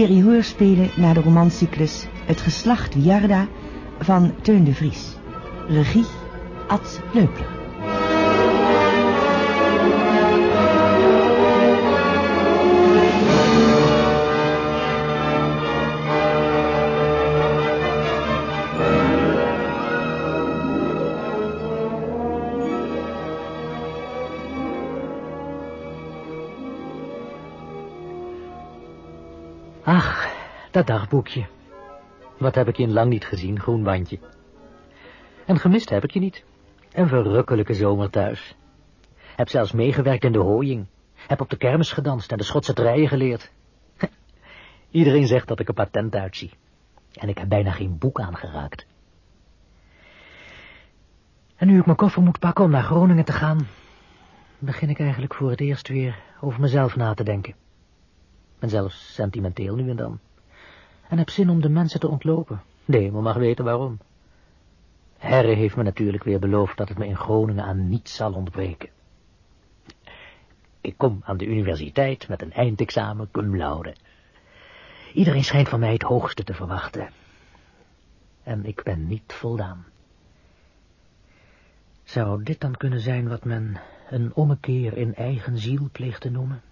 Serie hoorspelen naar de romancyclus Het geslacht Wiarda van Teun de Vries. Regie Ad Leupler. Dat dagboekje. Wat heb ik je in lang niet gezien, groen bandje. En gemist heb ik je niet. Een verrukkelijke zomer thuis. Heb zelfs meegewerkt in de hooiing. Heb op de kermis gedanst en de Schotse treien geleerd. Iedereen zegt dat ik er patent uitzie. En ik heb bijna geen boek aangeraakt. En nu ik mijn koffer moet pakken om naar Groningen te gaan... begin ik eigenlijk voor het eerst weer over mezelf na te denken. Ben zelfs sentimenteel nu en dan. En heb zin om de mensen te ontlopen. Nee, maar mag weten waarom. Herre heeft me natuurlijk weer beloofd dat het me in Groningen aan niets zal ontbreken. Ik kom aan de universiteit met een eindexamen cum laude. Iedereen schijnt van mij het hoogste te verwachten. En ik ben niet voldaan. Zou dit dan kunnen zijn wat men een ommekeer in eigen ziel pleegt te noemen?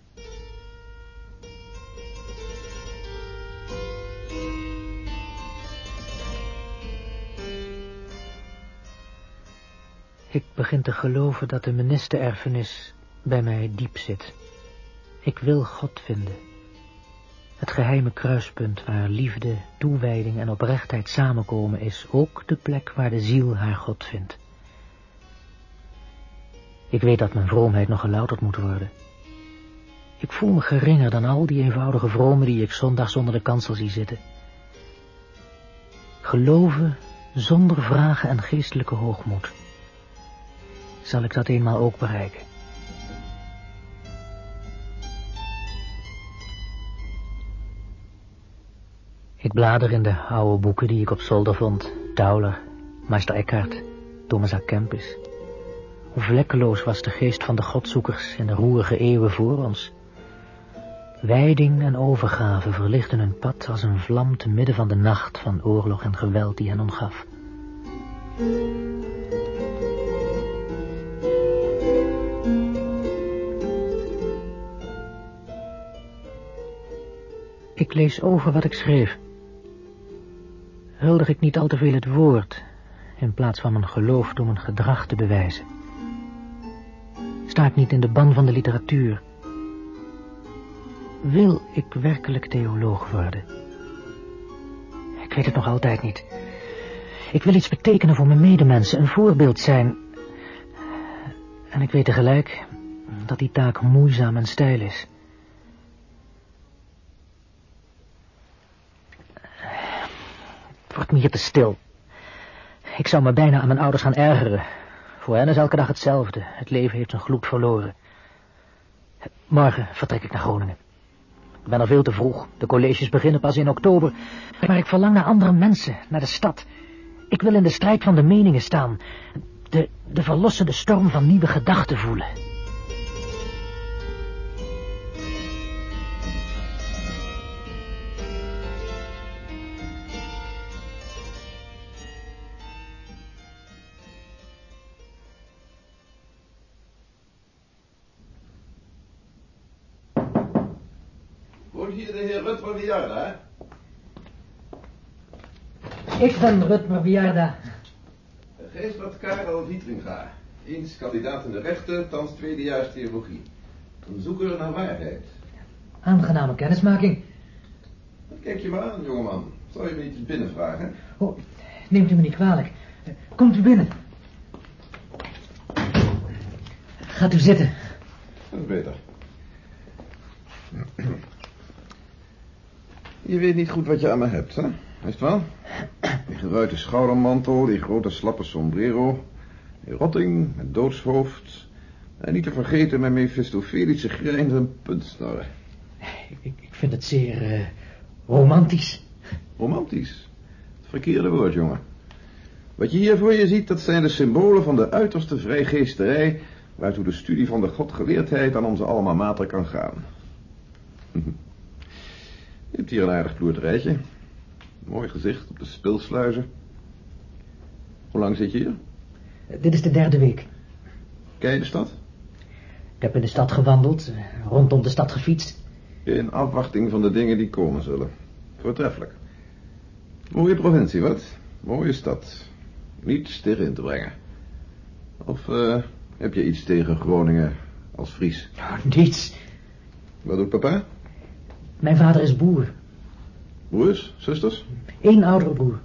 Ik begin te geloven dat de ministererfenis bij mij diep zit. Ik wil God vinden. Het geheime kruispunt waar liefde, toewijding en oprechtheid samenkomen is ook de plek waar de ziel haar God vindt. Ik weet dat mijn vroomheid nog gelouterd moet worden. Ik voel me geringer dan al die eenvoudige vromen die ik zondags onder de kansel zie zitten. Geloven zonder vragen en geestelijke hoogmoed zal ik dat eenmaal ook bereiken. Ik blader in de oude boeken die ik op zolder vond. Tauler, Meister Eckhart, Thomas A. Kempis. Hoe vlekkeloos was de geest van de godzoekers in de roerige eeuwen voor ons. Wijding en overgave verlichten hun pad als een vlam te midden van de nacht van oorlog en geweld die hen omgaf. Ik lees over wat ik schreef. Huldig ik niet al te veel het woord, in plaats van mijn geloof door mijn gedrag te bewijzen. Sta ik niet in de ban van de literatuur. Wil ik werkelijk theoloog worden? Ik weet het nog altijd niet. Ik wil iets betekenen voor mijn medemensen, een voorbeeld zijn. En ik weet tegelijk dat die taak moeizaam en stijl is. Wordt me hier te stil. Ik zou me bijna aan mijn ouders gaan ergeren. Voor hen is elke dag hetzelfde. Het leven heeft zijn gloed verloren. Morgen vertrek ik naar Groningen. Ik ben er veel te vroeg. De colleges beginnen pas in oktober. Maar ik verlang naar andere mensen, naar de stad. Ik wil in de strijd van de meningen staan. De, de verlossende storm van nieuwe gedachten voelen. Ben Rutmer Wiarda. Geestrat Karel Wietringa. Eens kandidaat in de rechten, thans tweedejaars theologie. Een zoeker naar waarheid. Aangename kennismaking. Wat kijk je maar aan, jongeman. Zou je me iets binnen vragen? Oh, neemt u me niet kwalijk. Komt u binnen. Gaat u zitten. Dat is beter. Je weet niet goed wat je aan me hebt, hè? Is het wel? Die geruite schoudermantel, die grote slappe sombrero... die rotting, het doodshoofd... en niet te vergeten mijn Mephistofelische grijns en puntsnarren. Ik, ik vind het zeer eh, romantisch. Romantisch. Het verkeerde woord, jongen. Wat je hier voor je ziet, dat zijn de symbolen van de uiterste vrijgeesterij... waartoe de studie van de godgeleerdheid aan onze alma mater kan gaan. Je hebt hier een aardig ploerterijtje. Mooi gezicht op de speelsluizen. Hoe lang zit je hier? Dit is de derde week. Ken je de stad? Ik heb in de stad gewandeld, eh, rondom de stad gefietst. In afwachting van de dingen die komen zullen. Voortreffelijk. Mooie provincie, wat? Mooie stad. Niets tegen in te brengen. Of eh, heb je iets tegen Groningen als Fries? Nou, niets. Wat doet papa? Mijn vader is boer. Broers? Zusters? Eén oudere broer.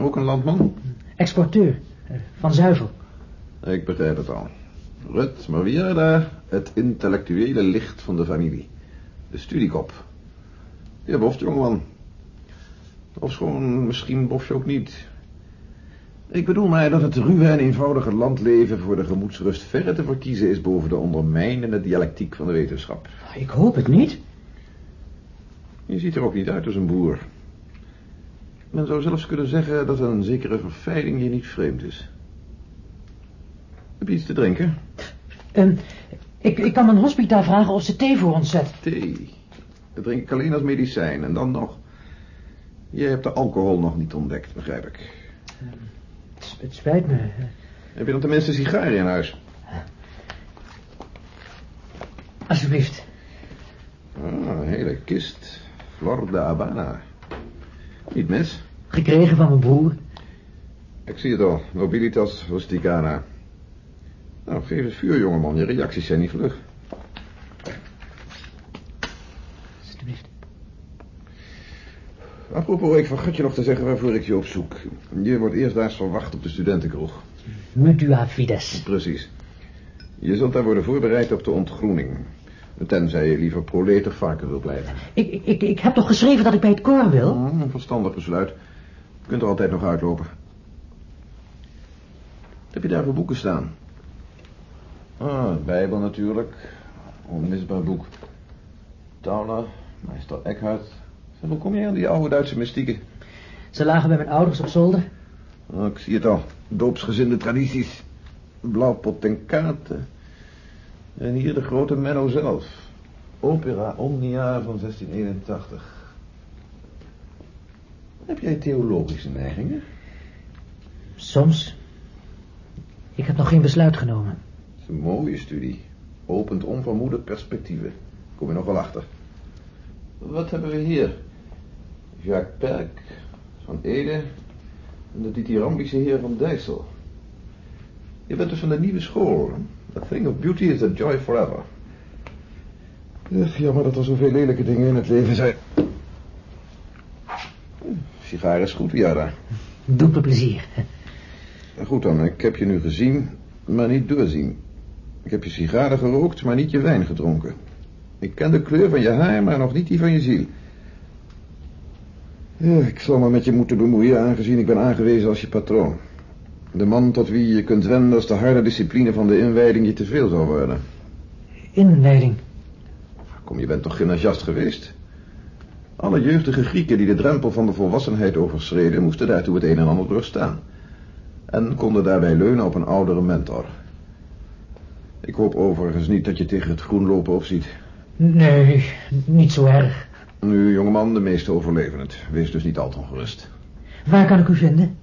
Ook een landman? Exporteur. eh, Van zuivel. Ik begrijp het al. Rut Marwierda, het intellectuele licht van de familie. De studiekop. Je boft, jongeman. Of schoon, misschien bof je ook niet. Ik bedoel maar dat het ruwe en eenvoudige landleven voor de gemoedsrust verre te verkiezen is boven de ondermijnende dialectiek van de wetenschap. Ik hoop het niet. Je ziet er ook niet uit als een boer. Men zou zelfs kunnen zeggen dat een zekere verfijning je niet vreemd is. Heb je iets te drinken? Ehm, ik, ik kan mijn hospita vragen of ze thee voor ons zet. Thee. Dat drink ik alleen als medicijn. En dan nog... Je hebt de alcohol nog niet ontdekt, begrijp ik. Het, het spijt me. Heb je dan tenminste sigaren in huis? Alsjeblieft. Ah, een hele kist. Flor de Habana. Niet mis. Gekregen van mijn broer. Ik zie het al. Nobilitas rusticana. Nou, geef het vuur, jongeman. Je reacties zijn niet vlug. Alsjeblieft. Apropos, ik vergat je nog te zeggen waarvoor ik je opzoek. Je wordt eerstdaags verwacht op de studentenkroeg. Mutua fides. Precies. Je zult daar worden voorbereid op de ontgroening. Tenzij je liever proletig vaker wil blijven. Ik, ik, ik, heb toch geschreven dat ik bij het koor wil? Oh, een verstandig besluit. Je kunt er altijd nog uitlopen. Wat heb je daar voor boeken staan? Ah, de Bijbel natuurlijk. Onmisbaar boek. Tauler, meester Eckhart. Zeg, hoe kom je aan die oude Duitse mystieken? Ze lagen bij mijn ouders op zolder. Oh, ik zie het al. Doopsgezinde tradities. Blauw potenkaten. En hier de grote Menno zelf. Opera Omnia van 1681. Heb jij theologische neigingen? Soms. Ik heb nog geen besluit genomen. Het is een mooie studie. Opent onvermoede perspectieven. Kom je nog wel achter. Wat hebben we hier? Jacques Perk van Ede en de dithyrambische heer van Dijssel. Je bent dus van de nieuwe school. A thing of beauty is a joy forever. Ugh, jammer dat er zoveel lelijke dingen in het leven zijn. Sigaar is goed, Jara. Doe me plezier. Goed dan, ik heb je nu gezien, maar niet doorzien. Ik heb je sigaren gerookt, maar niet je wijn gedronken. Ik ken de kleur van je haar, maar nog niet die van je ziel. Ja, ik zal me met je moeten bemoeien, aangezien ik ben aangewezen als je patroon. De man tot wie je kunt wenden als de harde discipline van de inwijding je te veel zou worden. Inleiding. Kom, je bent toch gymnasiast geweest? Alle jeugdige Grieken die de drempel van de volwassenheid overschreden... moesten daartoe het een en ander doorstaan. En konden daarbij leunen op een oudere mentor. Ik hoop overigens niet dat je tegen het groen lopen opziet. Nee, niet zo erg. Nu, jongeman, de meesten overleven het. Wees dus niet al te ongerust. Waar kan ik u vinden?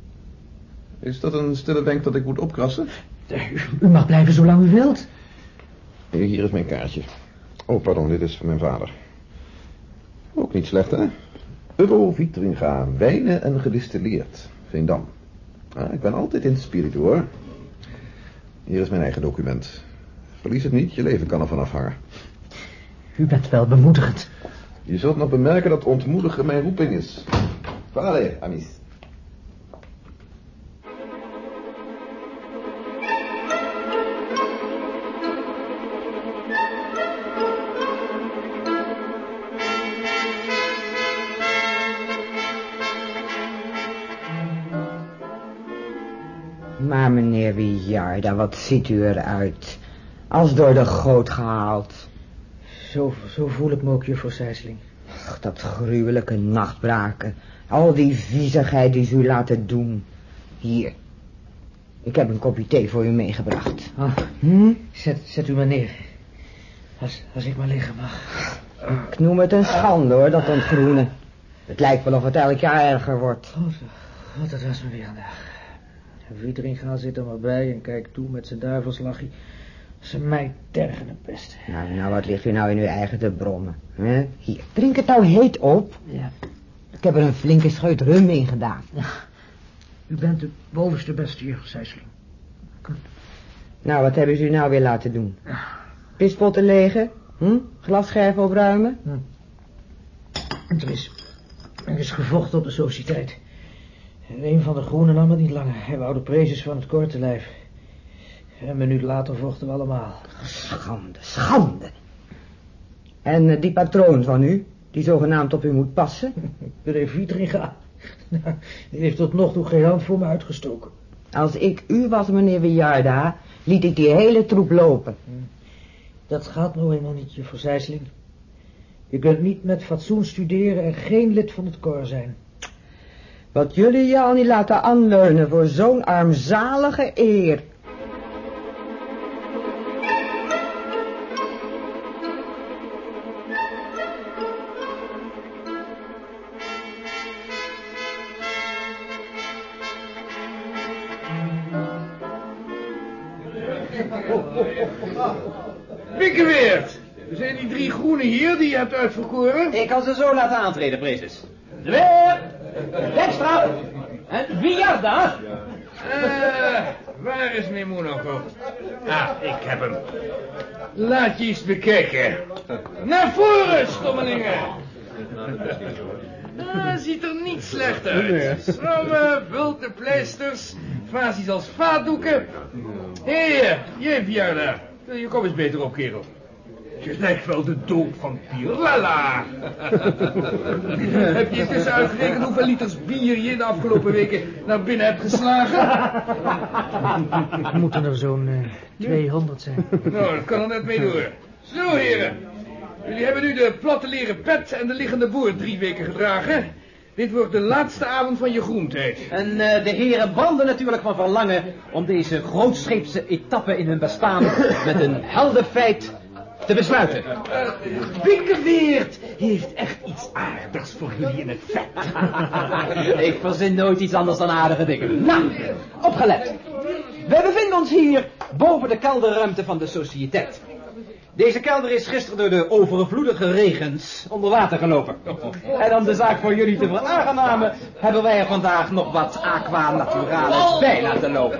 Is dat een stille wenk dat ik moet opkrassen? U mag blijven zolang u wilt. Hier is mijn kaartje. Oh, pardon, dit is van mijn vader. Ook niet slecht, hè? Euro Vitringa, wijnen en gedistilleerd. Veendam. Ah, ik ben altijd in het spirit, hoor. Hier is mijn eigen document. Verlies het niet, je leven kan ervan afhangen. U bent wel bemoedigend. Je zult nog bemerken dat ontmoedigen mijn roeping is. Vale, amis. Meneer Wijarda, wat ziet u eruit? Als door de goot gehaald. Zo, zo voel ik me ook, juffrouw Sijsling. Ach, dat gruwelijke nachtbraken. Al die viezigheid die ze u laten doen. Hier. Ik heb een kopje thee voor u meegebracht. Oh, Hm? zet, zet u maar neer. Als, als ik maar liggen mag. Ik noem het een schande hoor, dat ontgroenen. Het lijkt wel of het elk jaar erger wordt. Oh, dat was me weer aan Wiederinga zit er maar bij en kijkt toe met zijn duivelslachje. Ze mij tergen de pest. Nou, nou, wat ligt u nou in uw eigen te brommen? Hè? Hier, drink het nou heet op. Ja. Ik heb er een flinke scheut rum in gedaan. U bent de bovenste beste, juffrouw Sijsling. Nou, wat hebben ze u nou weer laten doen? Pispotten legen? Hm? Glasscherven opruimen? Er is, er is gevochten op de sociëteit. En een van de groenen nam het niet langer. Hij wou de prezes van het korte lijf. Een minuut later vochten we allemaal. Schande, schande. En eh, die patroon van u, die zogenaamd op u moet passen? Meneer Vietringa, nou, die heeft tot nog toe geen hand voor me uitgestoken. Als ik u was, meneer Wiarda, liet ik die hele troep lopen. Dat gaat nou eenmaal niet, juffrouw Zijsling. Je kunt niet met fatsoen studeren en geen lid van het koor zijn. Wat jullie je al niet laten aanleunen voor zo'n armzalige eer. Pikkeweert! Zijn die drie groenen hier die je hebt uitverkoren? Ik kan ze zo laten aantreden, Prezes. Zweer! Dekstra! En Viarda! Eh, waar is Mimoen nog op? Ah, ik heb hem. Laat je eens bekijken. Naar voren, stommelingen! Ah, ziet er niet slecht uit. Schrammen, bulten, pleisters, facies als vaatdoeken. Hé, hey, jij Viarda. Je kom eens beter op, kerel. Je lijkt wel de dood van Pierlala. Heb je intussen uitgerekend hoeveel liters bier je in de afgelopen weken naar binnen hebt geslagen? Moeten er zo'n eh, 200 zijn. Nou, dat kan er net mee door. Zo, heren. Jullie hebben nu de platte leren pet en de liggende boer drie weken gedragen. Dit wordt de laatste avond van je groentijd. En eh, de heren branden natuurlijk van verlangen om deze grootscheepse etappe in hun bestaan met een helder feit te besluiten. Pikkeweert heeft echt iets aardigs voor jullie in het vet. Ik verzin nooit iets anders dan aardige dingen. Nou, opgelet. Wij bevinden ons hier boven de kelderruimte van de sociëteit. Deze kelder is gisteren door de overvloedige regens onder water gelopen. En om de zaak voor jullie te veraangenamen, hebben wij er vandaag nog wat aqua naturalis bij laten lopen.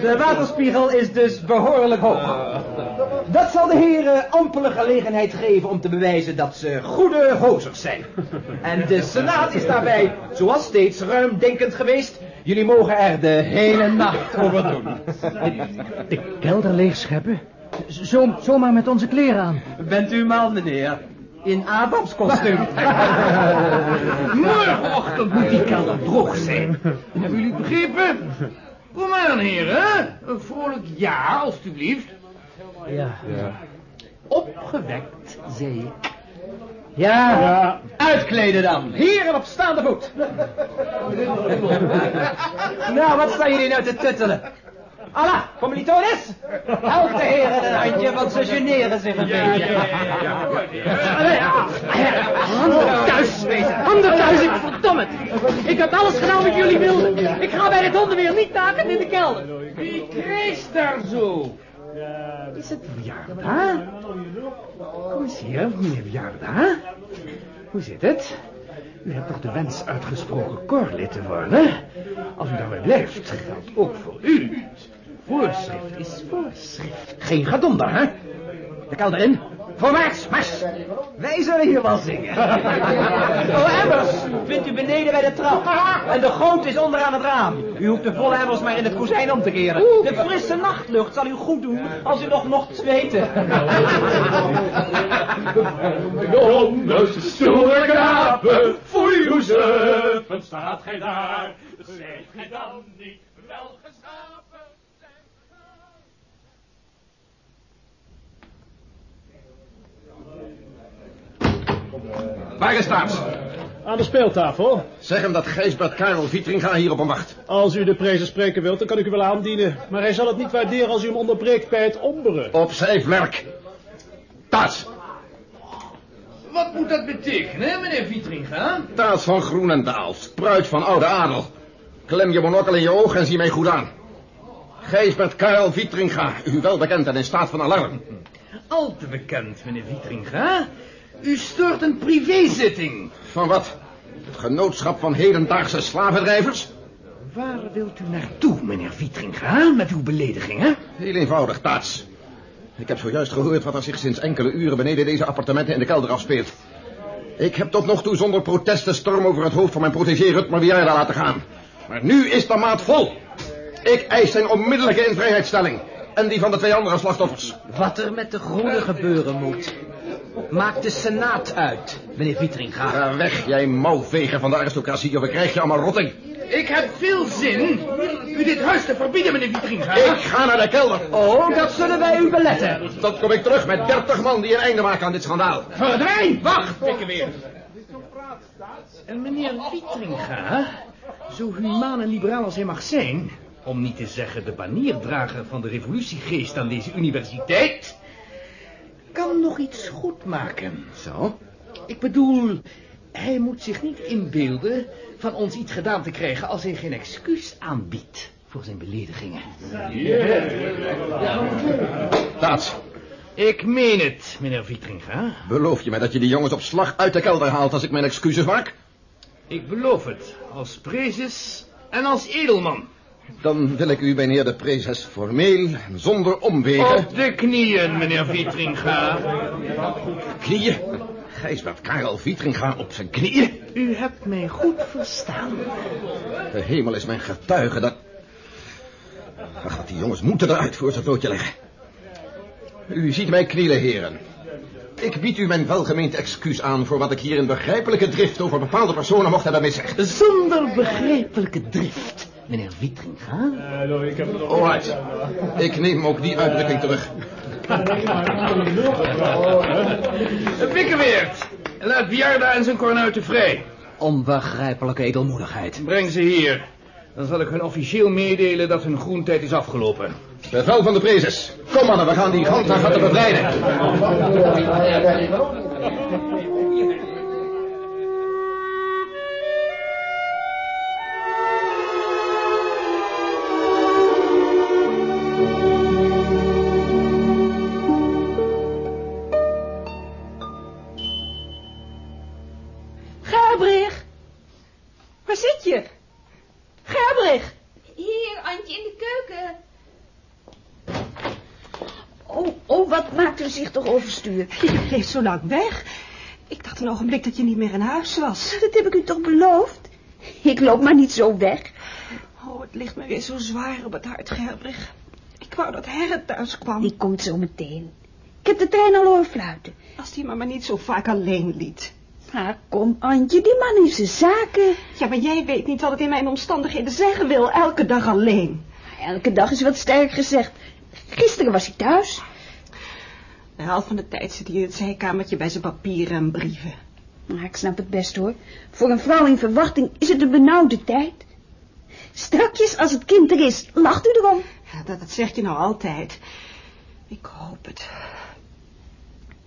De waterspiegel is dus behoorlijk hoog. Dat zal de heren ampele gelegenheid geven om te bewijzen dat ze goede hozers zijn. En de senaat is daarbij, zoals steeds, ruimdenkend geweest. Jullie mogen er de hele nacht over doen. De kelder leegscheppen? Zo, zomaar met onze kleren aan. Bent u man, meneer? In Adams kostuum. Morgenochtend moet die kelder droog zijn. Hebben jullie het begrepen? Kom aan, heren. Een vrolijk ja, alstublieft. Ja. Opgewekt, zei ik. Ja, uitkleden dan. Heren op staande voet. nou, wat staan jullie nou te tuttelen? Allah, commilitones! Help de heren een handje, want ze generen zich een beetje. Handen thuis! Handen thuis, ik verdom het! Ik heb alles gedaan wat jullie wilden. Ik ga bij het hondenweer niet taken in de kelder. Wie krijgt daar zo? Is het Viarda? Kom eens hier, meneer Viarda. Hoe zit het? U hebt toch de wens uitgesproken koorlid te worden? Als u daarbij blijft, geldt ook voor u. Voorschrift is voorschrift. Geen gedonder, hè? De kelder in. Voorwaarts, mars. Wij zullen hier wel zingen. Oh, emmers vindt u beneden bij de trap. En de goot is onderaan het raam. U hoeft de volle emmers maar in het kozijn om te keren. De frisse nachtlucht zal u goed doen als u nog mocht zweten. Jongens, stoere knapen, voor Joezefen staat gij daar. Zijt gij dan niet wel Waar is Taams? Aan de speeltafel. Zeg hem dat Gijsbert Karel Vietringa hier op hem wacht. Als u de prezen spreken wilt, dan kan ik u wel aandienen. Maar hij zal het niet waarderen als u hem onderbreekt bij het omberen. Op zijn merk. Taas, wat moet dat betekenen, meneer Vietringa? Taas van Groenendaal, spruit van oude adel. Klem je monokkel in je oog en zie mij goed aan. Gijsbert Karel Vietringa, u wel bekend en in staat van alarm. Al te bekend, meneer Vietringa. U stort een privézitting. Van wat? Het genootschap van hedendaagse slavendrijvers? Waar wilt u naartoe, meneer Vietringa, met uw beledigingen? Heel eenvoudig, Taats. Ik heb zojuist gehoord wat er zich sinds enkele uren beneden deze appartementen in de kelder afspeelt. Ik heb tot nog toe zonder protest de storm over het hoofd van mijn protégé Rutmer Wiarda laten gaan. Maar nu is de maat vol. Ik eis zijn onmiddellijke invrijheidstelling. En die van de twee andere slachtoffers. Wat er met de groene gebeuren moet. Maakt de Senaat uit, meneer Vietringa. Ga weg, jij mouwveger van de aristocratie, of ik krijg je allemaal rotting. Ik heb veel zin u dit huis te verbieden, meneer Vietringa. Ik ga naar de kelder. Oh, dat zullen wij u beletten. Dan kom ik terug met dertig man die een einde maken aan dit schandaal. Verdwijn! Wacht, ik weer. En meneer Vietringa, zo humaan en liberaal als hij mag zijn... om niet te zeggen de banierdrager van de revolutiegeest aan deze universiteit... kan nog iets goed maken. Zo? Ik bedoel, hij moet zich niet inbeelden van ons iets gedaan te krijgen als hij geen excuus aanbiedt voor zijn beledigingen. Taats, Ik meen het, meneer Vietringa. beloof je mij dat je die jongens op slag uit de kelder haalt als ik mijn excuses maak? Ik beloof het, als prezes en als edelman. Dan wil ik u, meneer de prezes, formeel en zonder omwegen... Op de knieën, meneer Vietringa. Knieën? Gijsbert Karel Vietringa op zijn knieën? U hebt mij goed verstaan. De hemel is mijn getuige dat... Ach, wat die jongens moeten eruit voor ze het loodje leggen. U ziet mij knielen, heren. Ik bied u mijn welgemeend excuus aan voor wat ik hier in begrijpelijke drift over bepaalde personen mocht hebben miszegd. Zonder begrijpelijke drift, meneer Vietringa. Alright. Ik neem ook die uitdrukking terug. Pikkeweert, laat Bjarda en zijn kornuiten vrij. Onbegrijpelijke edelmoedigheid. Breng ze hier. Dan zal ik hun officieel meedelen dat hun groentijd is afgelopen. Bevel van de prezes. Kom mannen, we gaan die handhaven bevrijden. Oh, oh, wat maakt u zich toch overstuur? Je bleef zo lang weg. Ik dacht een ogenblik dat je niet meer in huis was. Dat heb ik u toch beloofd? Ik loop maar niet zo weg. Oh, het ligt me weer zo zwaar op het hart, Gerbrich. Ik wou dat Herret thuis kwam. Die komt zo meteen. Ik heb de trein al horen fluiten. Als die me maar niet zo vaak alleen liet. Ah, kom, Antje, die man heeft zijn zaken. Ja, maar jij weet niet wat het in mijn omstandigheden zeggen wil. Elke dag alleen. Elke dag is wat sterk gezegd. Gisteren was hij thuis. De helft van de tijd zit hij in het zijkamertje bij zijn papieren en brieven. Maar ik snap het best hoor. Voor een vrouw in verwachting is het een benauwde tijd. Strakjes, als het kind er is, lacht u erom. Ja, dat, dat zeg je nou altijd. Ik hoop het.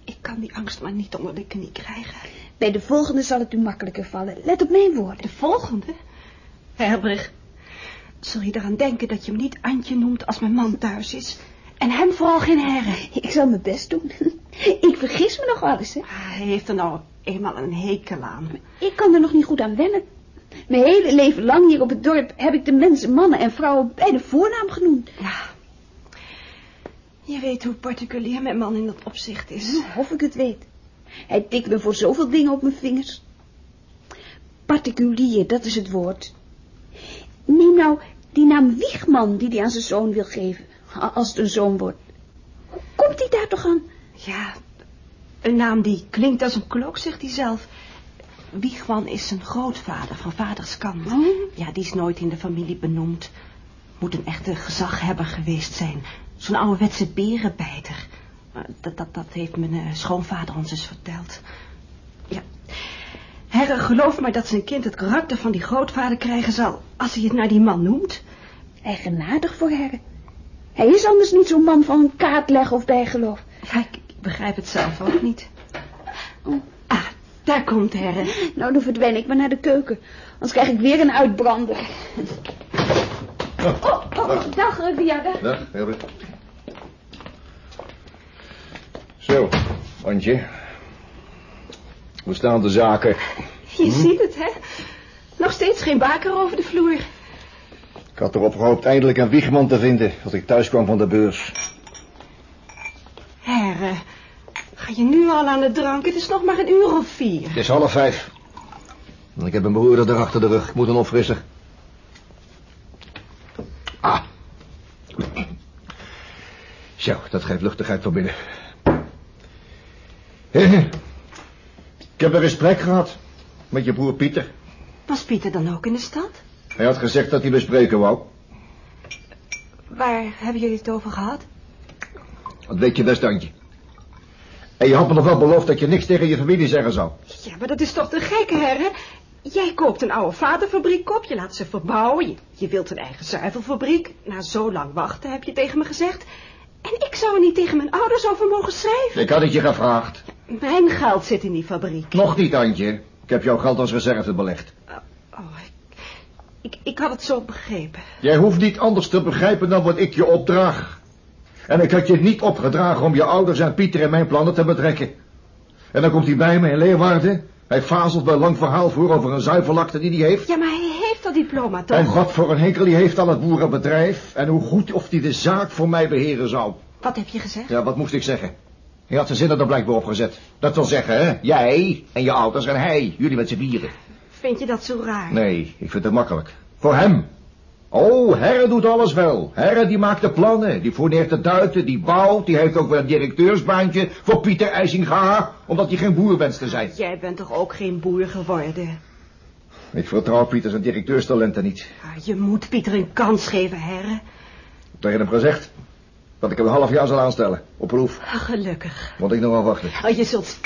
Ik kan die angst maar niet onder de knie krijgen. Bij de volgende zal het u makkelijker vallen. Let op mijn woorden. De volgende? Herbrich, zul je eraan denken dat je me niet Antje noemt als mijn man thuis is? En hem vooral geen herre. Ik zal mijn best doen. Ik vergis me nog wel eens, hè. Hij heeft er nou eenmaal een hekel aan. Ik kan er nog niet goed aan wennen. Mijn hele leven lang hier op het dorp heb ik de mensen, mannen en vrouwen bij de voornaam genoemd. Ja. Je weet hoe particulier mijn man in dat opzicht is. Of ik het weet. Hij tikt me voor zoveel dingen op mijn vingers. Particulier, dat is het woord. Neem nou die naam Wiegman die hij aan zijn zoon wil geven. Als het een zoon wordt. Hoe komt hij daar toch aan? Ja, een naam die klinkt als een klok, zegt hij zelf. Wiegman is zijn grootvader van vaders kant. Oh. Ja, die is nooit in de familie benoemd. Moet een echte gezaghebber geweest zijn. Zo'n ouderwetse berenbijter. Dat, dat, dat heeft mijn eh, schoonvader ons eens verteld. Ja. Herre, geloof maar dat zijn kind het karakter van die grootvader krijgen zal... als hij het naar die man noemt. Eigenaardig voor Herre. Hij is anders niet zo'n man van kaart leggen of bijgeloof. Ja, ik, ik begrijp het zelf ook niet. Oh. Ah, Daar komt Herre. Nou, dan verdwijn ik maar naar de keuken. Anders krijg ik weer een uitbrander. Oh, oh, dag, eh, Viaga. Dag, Herbert. Zo, Antje. Hoe staan de zaken? Je ziet het, hè? Nog steeds geen baker over de vloer. Ik had erop gehoopt eindelijk een wiegman te vinden als ik thuis kwam van de beurs. Herre, ga je nu al aan de drank? Het is nog maar een uur of vier. Het is half vijf. En ik heb een beroerde er achter de rug. Ik moet een opfrisser. Ah. Zo, dat geeft luchtigheid van binnen. Ik heb een gesprek gehad met je broer Pieter. Was Pieter dan ook in de stad? Hij had gezegd dat hij bespreken wou. Waar hebben jullie het over gehad? Dat weet je best, Antje. En je had me nog wel beloofd dat je niks tegen je familie zeggen zou. Ja, maar dat is toch te gek, Herre? Jij koopt een oude vaderfabriek op, je laat ze verbouwen, je, je wilt een eigen zuivelfabriek. Na zo lang wachten heb je tegen me gezegd. En ik zou er niet tegen mijn ouders over mogen schrijven. Ik had het je gevraagd. Mijn geld zit in die fabriek. Nog niet, Antje. Ik heb jouw geld als reserve belegd. Oh, ik, ik, ik had het zo begrepen. Jij hoeft niet anders te begrijpen dan wat ik je opdraag. En ik had je niet opgedragen om je ouders en Pieter in mijn plannen te betrekken. En dan komt hij bij me in Leeuwarden. Hij fazelt bij lang verhaal voor over een zuivelakte die hij heeft. Ja, maar hij heeft dat diploma toch? En wat voor een hekel hij heeft aan het boerenbedrijf. En hoe goed of hij de zaak voor mij beheren zou. Wat heb je gezegd? Ja, wat moest ik zeggen? Hij had zijn zinnen er blijkbaar op gezet. Dat wil zeggen, hè? Jij en je ouders en hij. Jullie met z'n vieren. Vind je dat zo raar? Nee, ik vind het makkelijk. Voor hem. Oh, Herre doet alles wel. Herre die maakt de plannen, die fourneert de duiten, die bouwt, die heeft ook wel een directeursbaantje voor Pieter IJsinga, omdat hij geen boer wenst te zijn. Jij bent toch ook geen boer geworden? Ik vertrouw Pieter zijn directeurstalenten niet. Ah, Je moet Pieter een kans geven, Herre. Tegen hem gezegd dat ik hem een half jaar zal aanstellen, op proef. Ah, Gelukkig. Want ik nog wel wachten. Oh, je zult...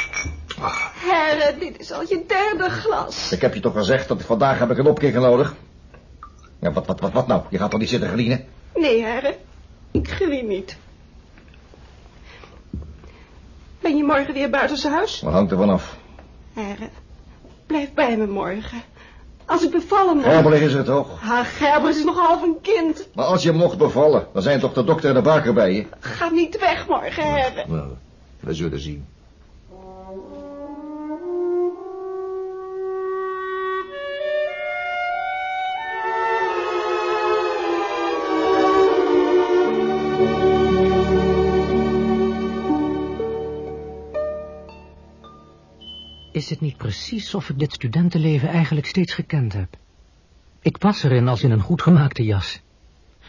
Herre, dit is al je derde glas. Ik heb je toch gezegd dat vandaag heb ik een opkikker nodig? Ja, wat, wat, wat, wat nou? Je gaat toch niet zitten gelienen? Nee, Herre. Ik grie niet. Ben je morgen weer buiten huis? Wat hangt er vanaf? Herre, blijf bij me morgen. Als ik bevallen moet... Gerbelig is het toch? Ah, Gerbers is nog half een kind. Maar als je mocht bevallen, dan zijn toch de dokter en de baker bij je? Ga niet weg morgen, Herre. Nou, we zullen zien. Het niet precies of ik dit studentenleven eigenlijk steeds gekend heb? Ik pas erin als in een goed gemaakte jas.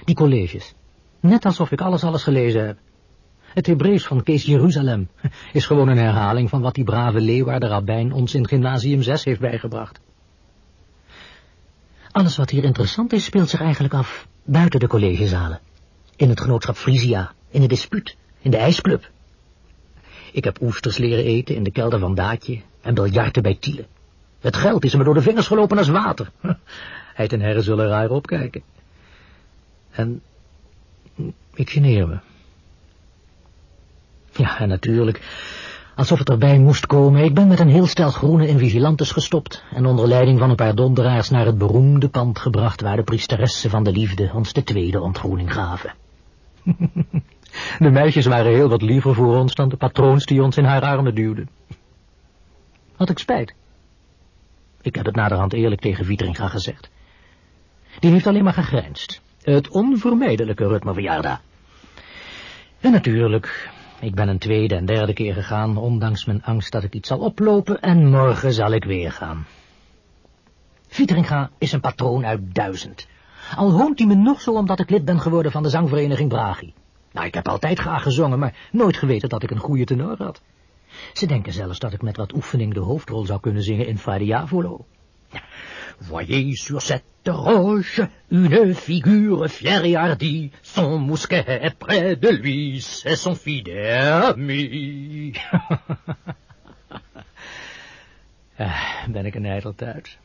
Die colleges. Net alsof ik alles alles gelezen heb. Het Hebreeuws van Kees Jeruzalem is gewoon een herhaling van wat die brave Leeuwarden rabbijn ons in gymnasium 6 heeft bijgebracht. Alles wat hier interessant is, speelt zich eigenlijk af buiten de collegezalen. In het genootschap Frisia, in het dispuut, in de ijsclub. Ik heb oesters leren eten in de kelder van Daatje en biljarten bij Tiele. Het geld is me door de vingers gelopen als water. Heid en herren zullen raar opkijken. En ik geneer me. Ja, en natuurlijk, alsof het erbij moest komen, ik ben met een heel stel groene invigilantes gestopt en onder leiding van een paar donderaars naar het beroemde pand gebracht waar de priesteressen van de liefde ons de tweede ontgroening gaven. De meisjes waren heel wat liever voor ons dan de patroons die ons in haar armen duwden. Had ik spijt. Ik heb het naderhand eerlijk tegen Wieteringa gezegd. Die heeft alleen maar gegrijnsd. Het onvermijdelijke ritmeverjaardag. En natuurlijk, ik ben een tweede en derde keer gegaan, ondanks mijn angst dat ik iets zal oplopen, en morgen zal ik weer gaan. Vieteringa is een patroon uit duizend. Al hoont hij me nog zo omdat ik lid ben geworden van de zangvereniging Bragi. Nou, ik heb altijd graag gezongen, maar nooit geweten dat ik een goede tenor had. Ze denken zelfs dat ik met wat oefening de hoofdrol zou kunnen zingen in Fra Diavolo. Voyez sur cette roche une figure fière et hardie, son mousquet est près de lui, c'est son fidèle ami. Ah, ben ik een ijdeltuit.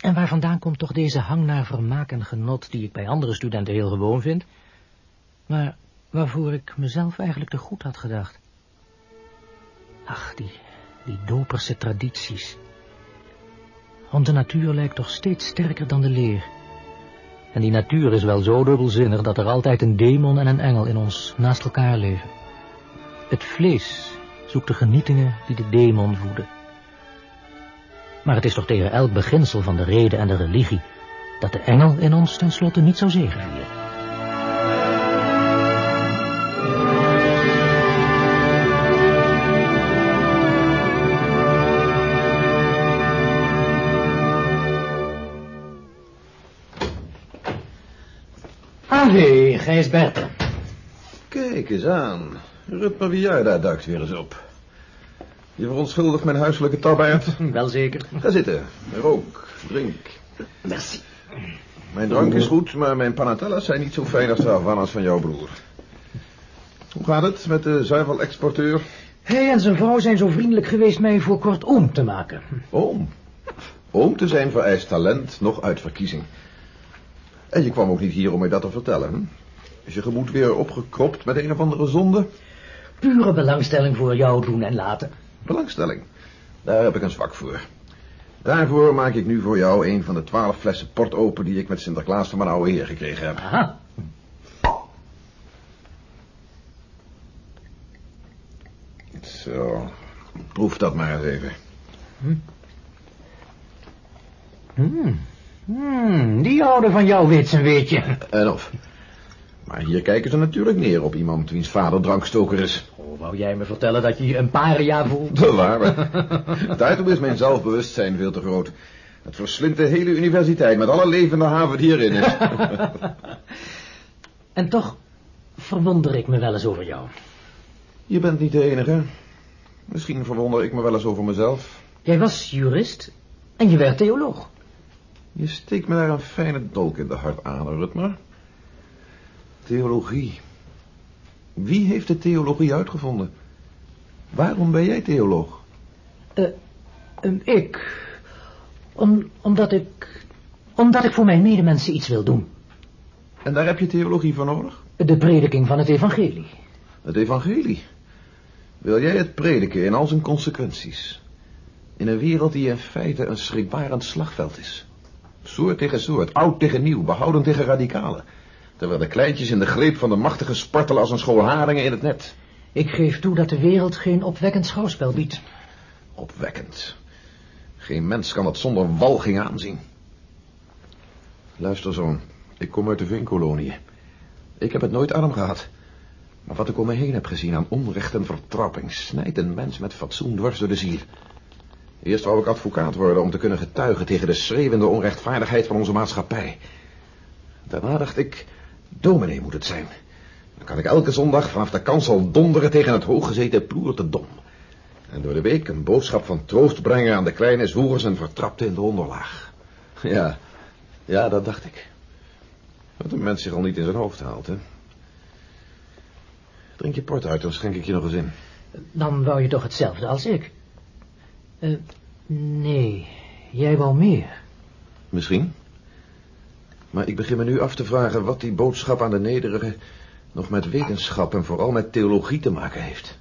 En waar vandaan komt toch deze hang naar vermaak en genot die ik bij andere studenten heel gewoon vind, maar waarvoor ik mezelf eigenlijk te goed had gedacht? Ach, die, Die doperse tradities. Onze natuur lijkt toch steeds sterker dan de leer. En die natuur is wel zo dubbelzinnig dat er altijd een demon en een engel in ons naast elkaar leven. Het vlees zoekt de genietingen die de demon voeden. Maar het is toch tegen elk beginsel van de reden en de religie dat de engel in ons tenslotte niet zou zegevieren. Ah, hé, Gijs Berten. Kijk eens aan. Rutmer Wiarda duikt weer eens op. Je verontschuldigt mijn huiselijke tabbaard? Wel zeker. Ga zitten. Rook. Drink. Merci. Mijn drank is goed, maar mijn panatellas zijn niet zo fijn als de Havanas van jouw broer. Hoe gaat het met de zuivelexporteur? Hij en zijn vrouw zijn zo vriendelijk geweest mij voor kort oom te maken. Oom. Oom te zijn vereist talent, nog uit verkiezing. En je kwam ook niet hier om mij dat te vertellen, hè? Is je gemoed weer opgekropt met een of andere zonde? Pure belangstelling voor jou doen en laten. Belangstelling. Daar heb ik een zwak voor. Daarvoor maak ik nu voor jou een van de twaalf flessen port open die ik met Sinterklaas van mijn oude heer gekregen heb. Aha. Zo, proef dat maar eens even. Hmm. Hmm, die oude van jou weet zijn weetje. En of. Maar hier kijken ze natuurlijk neer op iemand wiens vader drankstoker is. Oh, wou jij me vertellen dat je je een paar jaar voelt? De waar. Daartoe is mijn zelfbewustzijn veel te groot. Het verslindt de hele universiteit met alle levende haven die hierin is. En toch verwonder ik me wel eens over jou. Je bent niet de enige. Misschien verwonder ik me wel eens over mezelf. Jij was jurist en je werd theoloog. Je steekt me daar een fijne dolk in de hart aan, Rutmer. Theologie. Wie heeft de theologie uitgevonden? Waarom ben jij theoloog? Eh, ehm, ik. Om, omdat ik... Omdat ik voor mijn medemensen iets wil doen. En daar heb je theologie voor nodig? De prediking van het evangelie. Het evangelie. Wil jij het prediken in al zijn consequenties? In een wereld die in feite een schrikbarend slagveld is. Soort tegen soort, oud tegen nieuw, behouden tegen radicalen. Terwijl de kleintjes in de greep van de machtige spartelen als een school haringen in het net. Ik geef toe dat de wereld geen opwekkend schouwspel biedt. Opwekkend. Geen mens kan het zonder walging aanzien. Luister, zoon. Ik kom uit de veenkolonie. Ik heb het nooit arm gehad. Maar wat ik om me heen heb gezien aan onrecht en vertrapping... snijdt een mens met fatsoen dwars door de ziel. Eerst wou ik advocaat worden om te kunnen getuigen... tegen de schreeuwende onrechtvaardigheid van onze maatschappij. Daarna dacht ik, dominee moet het zijn. Dan kan ik elke zondag vanaf de kansel donderen tegen het hooggezeten ploertendom. En door de week een boodschap van troost brengen aan de kleine zwoegers en vertrapten in de onderlaag. Ja, ja, dat dacht ik. Wat een mens zich al niet in zijn hoofd haalt, hè. Drink je port uit, dan schenk ik je nog eens in. Dan wou je toch hetzelfde als ik? Eh, nee, jij wou meer. Misschien. Maar ik begin me nu af te vragen wat die boodschap aan de nederige nog met wetenschap en vooral met theologie te maken heeft.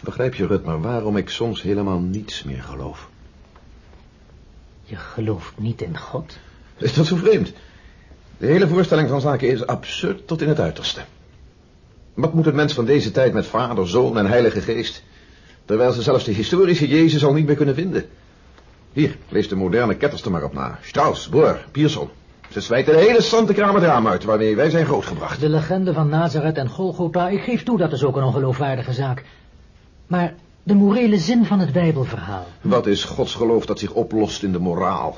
Begrijp je, Rutmer, waarom ik soms helemaal niets meer geloof? Je gelooft niet in God? Is dat zo vreemd? De hele voorstelling van zaken is absurd tot in het uiterste. Wat moet het mens van deze tijd met vader, zoon en heilige geest... terwijl ze zelfs de historische Jezus al niet meer kunnen vinden... Hier, lees de moderne ketters er maar op na. Strauss, Boer, Pierson. Ze zwijten de hele Santekraam het raam uit waarmee wij zijn grootgebracht. De legende van Nazareth en Golgotha, ik geef toe dat is ook een ongeloofwaardige zaak. Maar de morele zin van het Bijbelverhaal. Wat is Gods geloof dat zich oplost in de moraal?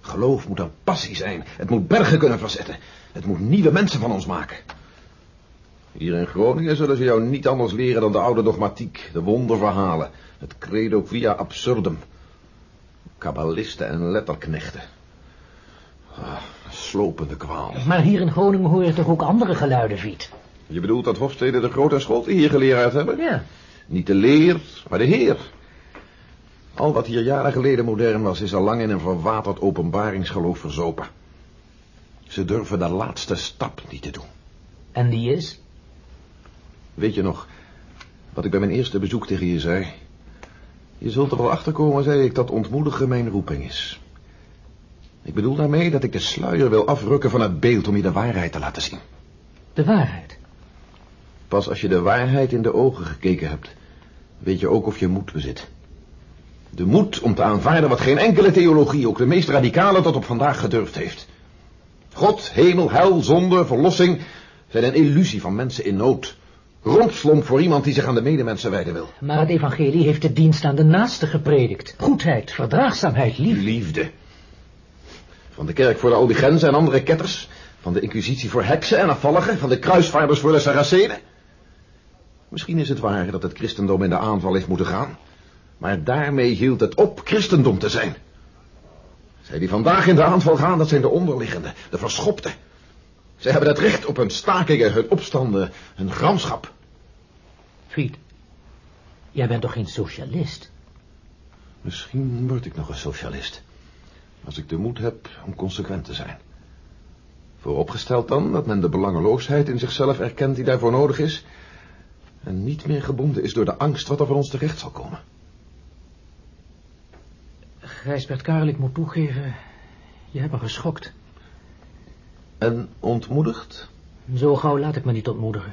Geloof moet een passie zijn. Het moet bergen kunnen verzetten. Het moet nieuwe mensen van ons maken. Hier in Groningen zullen ze jou niet anders leren dan de oude dogmatiek, de wonderverhalen, het credo via absurdum. Kabbalisten en letterknechten. Ah, slopende kwaal. Maar hier in Groningen hoor je toch ook andere geluiden, Viet? Je bedoelt dat Hofstede de Groot en Scholte hier geleerd hebben? Ja. Niet de leer, maar de heer. Al wat hier jaren geleden modern was, is al lang in een verwaterd openbaringsgeloof verzopen. Ze durven de laatste stap niet te doen. En die is? Weet je nog, Wat ik bij mijn eerste bezoek tegen je zei. Je zult er wel achterkomen, zei ik, dat ontmoedigen mijn roeping is. Ik bedoel daarmee dat ik de sluier wil afrukken van het beeld om je de waarheid te laten zien. De waarheid? Pas als je de waarheid in de ogen gekeken hebt, weet je ook of je moed bezit. De moed om te aanvaarden wat geen enkele theologie, ook de meest radicale, tot op vandaag gedurfd heeft. God, hemel, hel, zonde, verlossing zijn een illusie van mensen in nood. Rompslomp voor iemand die zich aan de medemensen wijden wil. Maar het evangelie heeft de dienst aan de naaste gepredikt. Goedheid, verdraagzaamheid, liefde. Liefde. Van de kerk voor de Albigenzen en andere ketters. Van de inquisitie voor heksen en afvalligen. Van de kruisvaarders voor de Saracenen. Misschien is het waar dat het christendom in de aanval heeft moeten gaan. Maar daarmee hield het op christendom te zijn. Zij die vandaag in de aanval gaan, dat zijn de onderliggende, de verschopten. Zij hebben het recht op hun stakingen, hun opstanden, hun gramschap. Fried, jij bent toch geen socialist? Misschien word ik nog een socialist. Als ik de moed heb om consequent te zijn. Vooropgesteld dan dat men de belangeloosheid in zichzelf erkent die daarvoor nodig is... en niet meer gebonden is door de angst wat er van ons terecht zal komen. Gijsbert Karel, ik moet toegeven, je hebt me geschokt. En ontmoedigd? Zo gauw laat ik me niet ontmoedigen.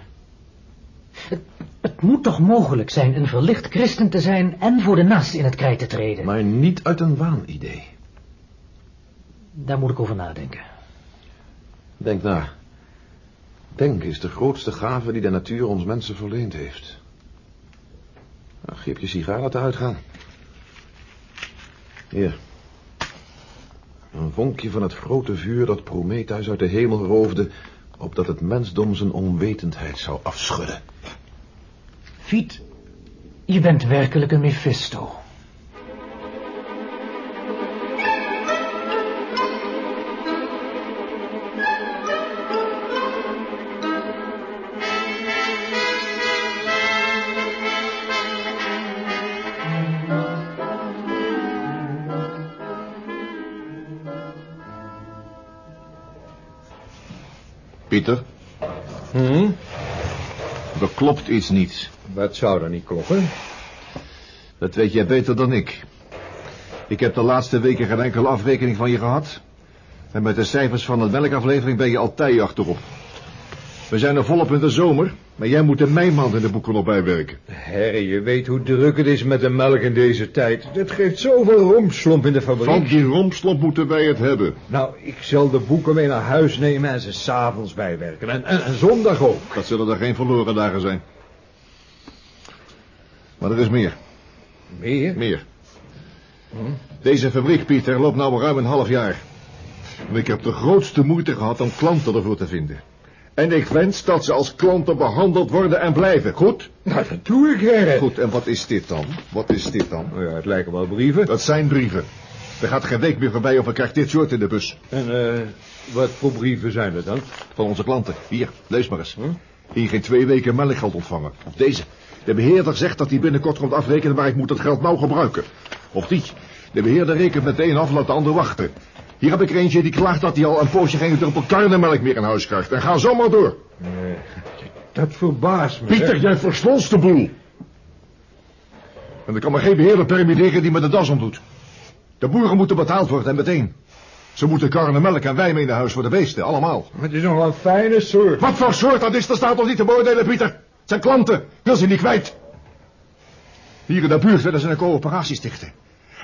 Het, het, moet toch mogelijk zijn een verlicht christen te zijn en voor de naast in het krijt te treden. Maar niet uit een waanidee. Daar moet ik over nadenken. Denk na. Denken is de grootste gave die de natuur ons mensen verleend heeft. Je hebt je sigaar laten uitgaan. Hier. Een vonkje van het grote vuur dat Prometheus uit de hemel roofde... opdat het mensdom zijn onwetendheid zou afschudden. Fiet, je bent werkelijk een Mephisto. Pieter? Hm? Er klopt iets niet. Wat zou er niet kloppen? Dat weet jij beter dan ik. Ik heb de laatste weken geen enkele afrekening van je gehad. En met de cijfers van de melkaflevering ben je al tij achterop. We zijn er volop in de zomer, maar jij moet de meimaand in de boeken nog bijwerken. Herrie, je weet hoe druk het is met de melk in deze tijd. Het geeft zoveel rompslomp in de fabriek. Van die rompslomp moeten wij het hebben. Nou, ik zal de boeken mee naar huis nemen en ze s'avonds bijwerken. En, en, en zondag ook. Dat zullen er geen verloren dagen zijn. Maar er is meer. Meer? Meer. Hm? Deze fabriek, Pieter, loopt nou ruim een half jaar. En ik heb de grootste moeite gehad om klanten ervoor te vinden. En ik wens dat ze als klanten behandeld worden en blijven. Goed? Nou, dat doe ik, Gerrit. Goed, en wat is dit dan? Wat is dit dan? Ja, het lijken wel brieven. Dat zijn brieven. Er gaat geen week meer voorbij of ik krijg dit soort in de bus. En uh, wat voor brieven zijn er dan? Van onze klanten. Hier, lees maar eens. Hm? Hier geen twee weken melkgeld ontvangen. Of deze. De beheerder zegt dat hij binnenkort komt afrekenen, maar ik moet het geld nou gebruiken. Of die. De beheerder rekent met de een af, laat de ander wachten. Hier heb ik er eentje die klaagt dat hij al een poosje geen druppel karnemelk meer in huis krijgt. En ga zo maar door. Nee, dat verbaast me. Pieter, jij verslonst de boel. En er kan maar geen beheerder permitteren die met de das omdoet. De boeren moeten betaald worden en meteen. Ze moeten karnemelk en wijn mee naar huis voor de beesten, allemaal. Het is nog een fijne soort. Wat voor soort dat is, dat staat nog niet te beoordelen, Pieter. Het zijn klanten, wil ze niet kwijt. Hier in de buurt willen ze een coöperatie stichten.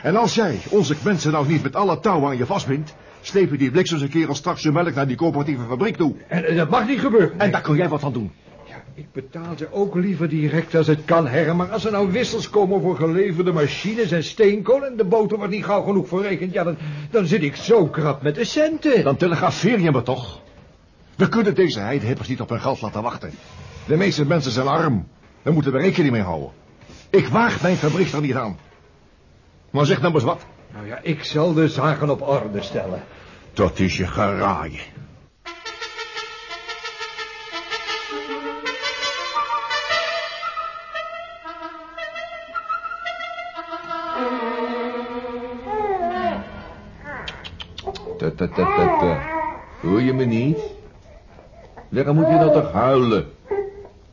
En als jij onze mensen nou niet met alle touwen aan je vastbindt... slepen die bliksems een keer al straks hun melk naar die coöperatieve fabriek toe. En, en dat mag niet gebeuren. En daar kun jij wat van doen. Ja, ik betaal ze ook liever direct als het kan, herren. Maar als er nou wissels komen voor geleverde machines en steenkool... en de boter wordt niet gauw genoeg verrekend... ja, dan, dan zit ik zo krap met de centen. Dan telegrafeer je me toch. We kunnen deze heidehippers niet op hun geld laten wachten. De meeste mensen zijn arm. Daar moeten we rekening mee houden. Ik waag mijn fabriek er niet aan. Maar zeg nou eens wat. Nou ja, ik zal de zaken op orde stellen. Dat is je geraaien. Ta. Hoor je me niet? Waarom moet je nou toch huilen?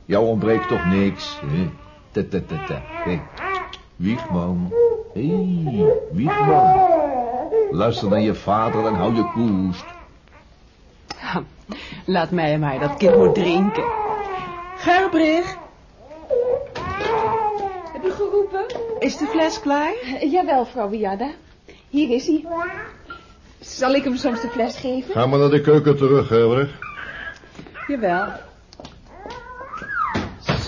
Jou ontbreekt toch niks, hè? Kijk, Wiegman. Hé, hey, Wiegman. Luister naar je vader en hou je koest. Laat mij maar dat kind moet drinken. Gerbrig, Heb u geroepen? is de fles klaar? Eh, jawel, vrouw Wiarda. Hier is hij. Zal ik hem soms de fles geven? Ga maar naar de keuken terug, Herberg. Jawel.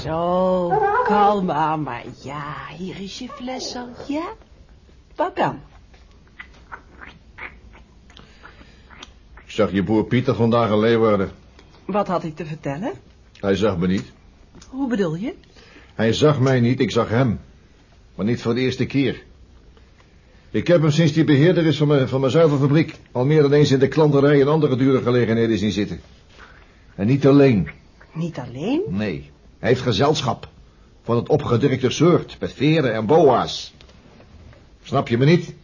Zo, kalm aan, maar ja, hier is je fles al, ja? Pak dan. Ik zag je broer Pieter vandaag in Leeuwarden. Wat had hij te vertellen? Hij zag me niet. Hoe bedoel je? Hij zag mij niet, ik zag hem. Maar niet voor de eerste keer. Ik heb hem sinds hij beheerder is van mijn, van mijn zuivelfabriek... al meer dan eens in de klanterij en andere dure gelegenheden zien zitten. En niet alleen. Niet alleen? Nee, hij heeft gezelschap. Van het opgedrukte soort, met veren en boa's. Snap je me niet?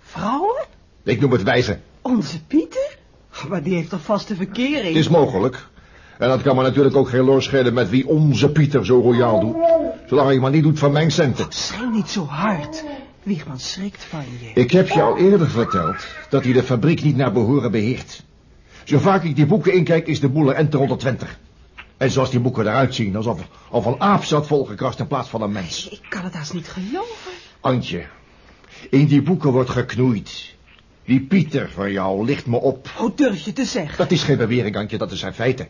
Vrouwen? Ik noem het wijven. Onze Pieter? Maar die heeft toch vast de verkering? Het is mogelijk. En dat kan me natuurlijk ook geen lor schelen met wie onze Pieter zo royaal doet. Zolang hij maar niet doet van mijn centen. Schreeuw niet zo hard. Wiegman schrikt van je. Ik heb je al eerder verteld dat hij de fabriek niet naar behoren beheert. Zo vaak ik die boeken inkijk is de boel er enter 120. En zoals die boeken eruit zien, alsof of een aap zat volgekrast in plaats van een mens. Ik kan het haast niet geloven. Antje, in die boeken wordt geknoeid. Die Pieter van jou ligt me op. Hoe durf je te zeggen? Dat is geen bewering, Antje, dat is zijn feiten.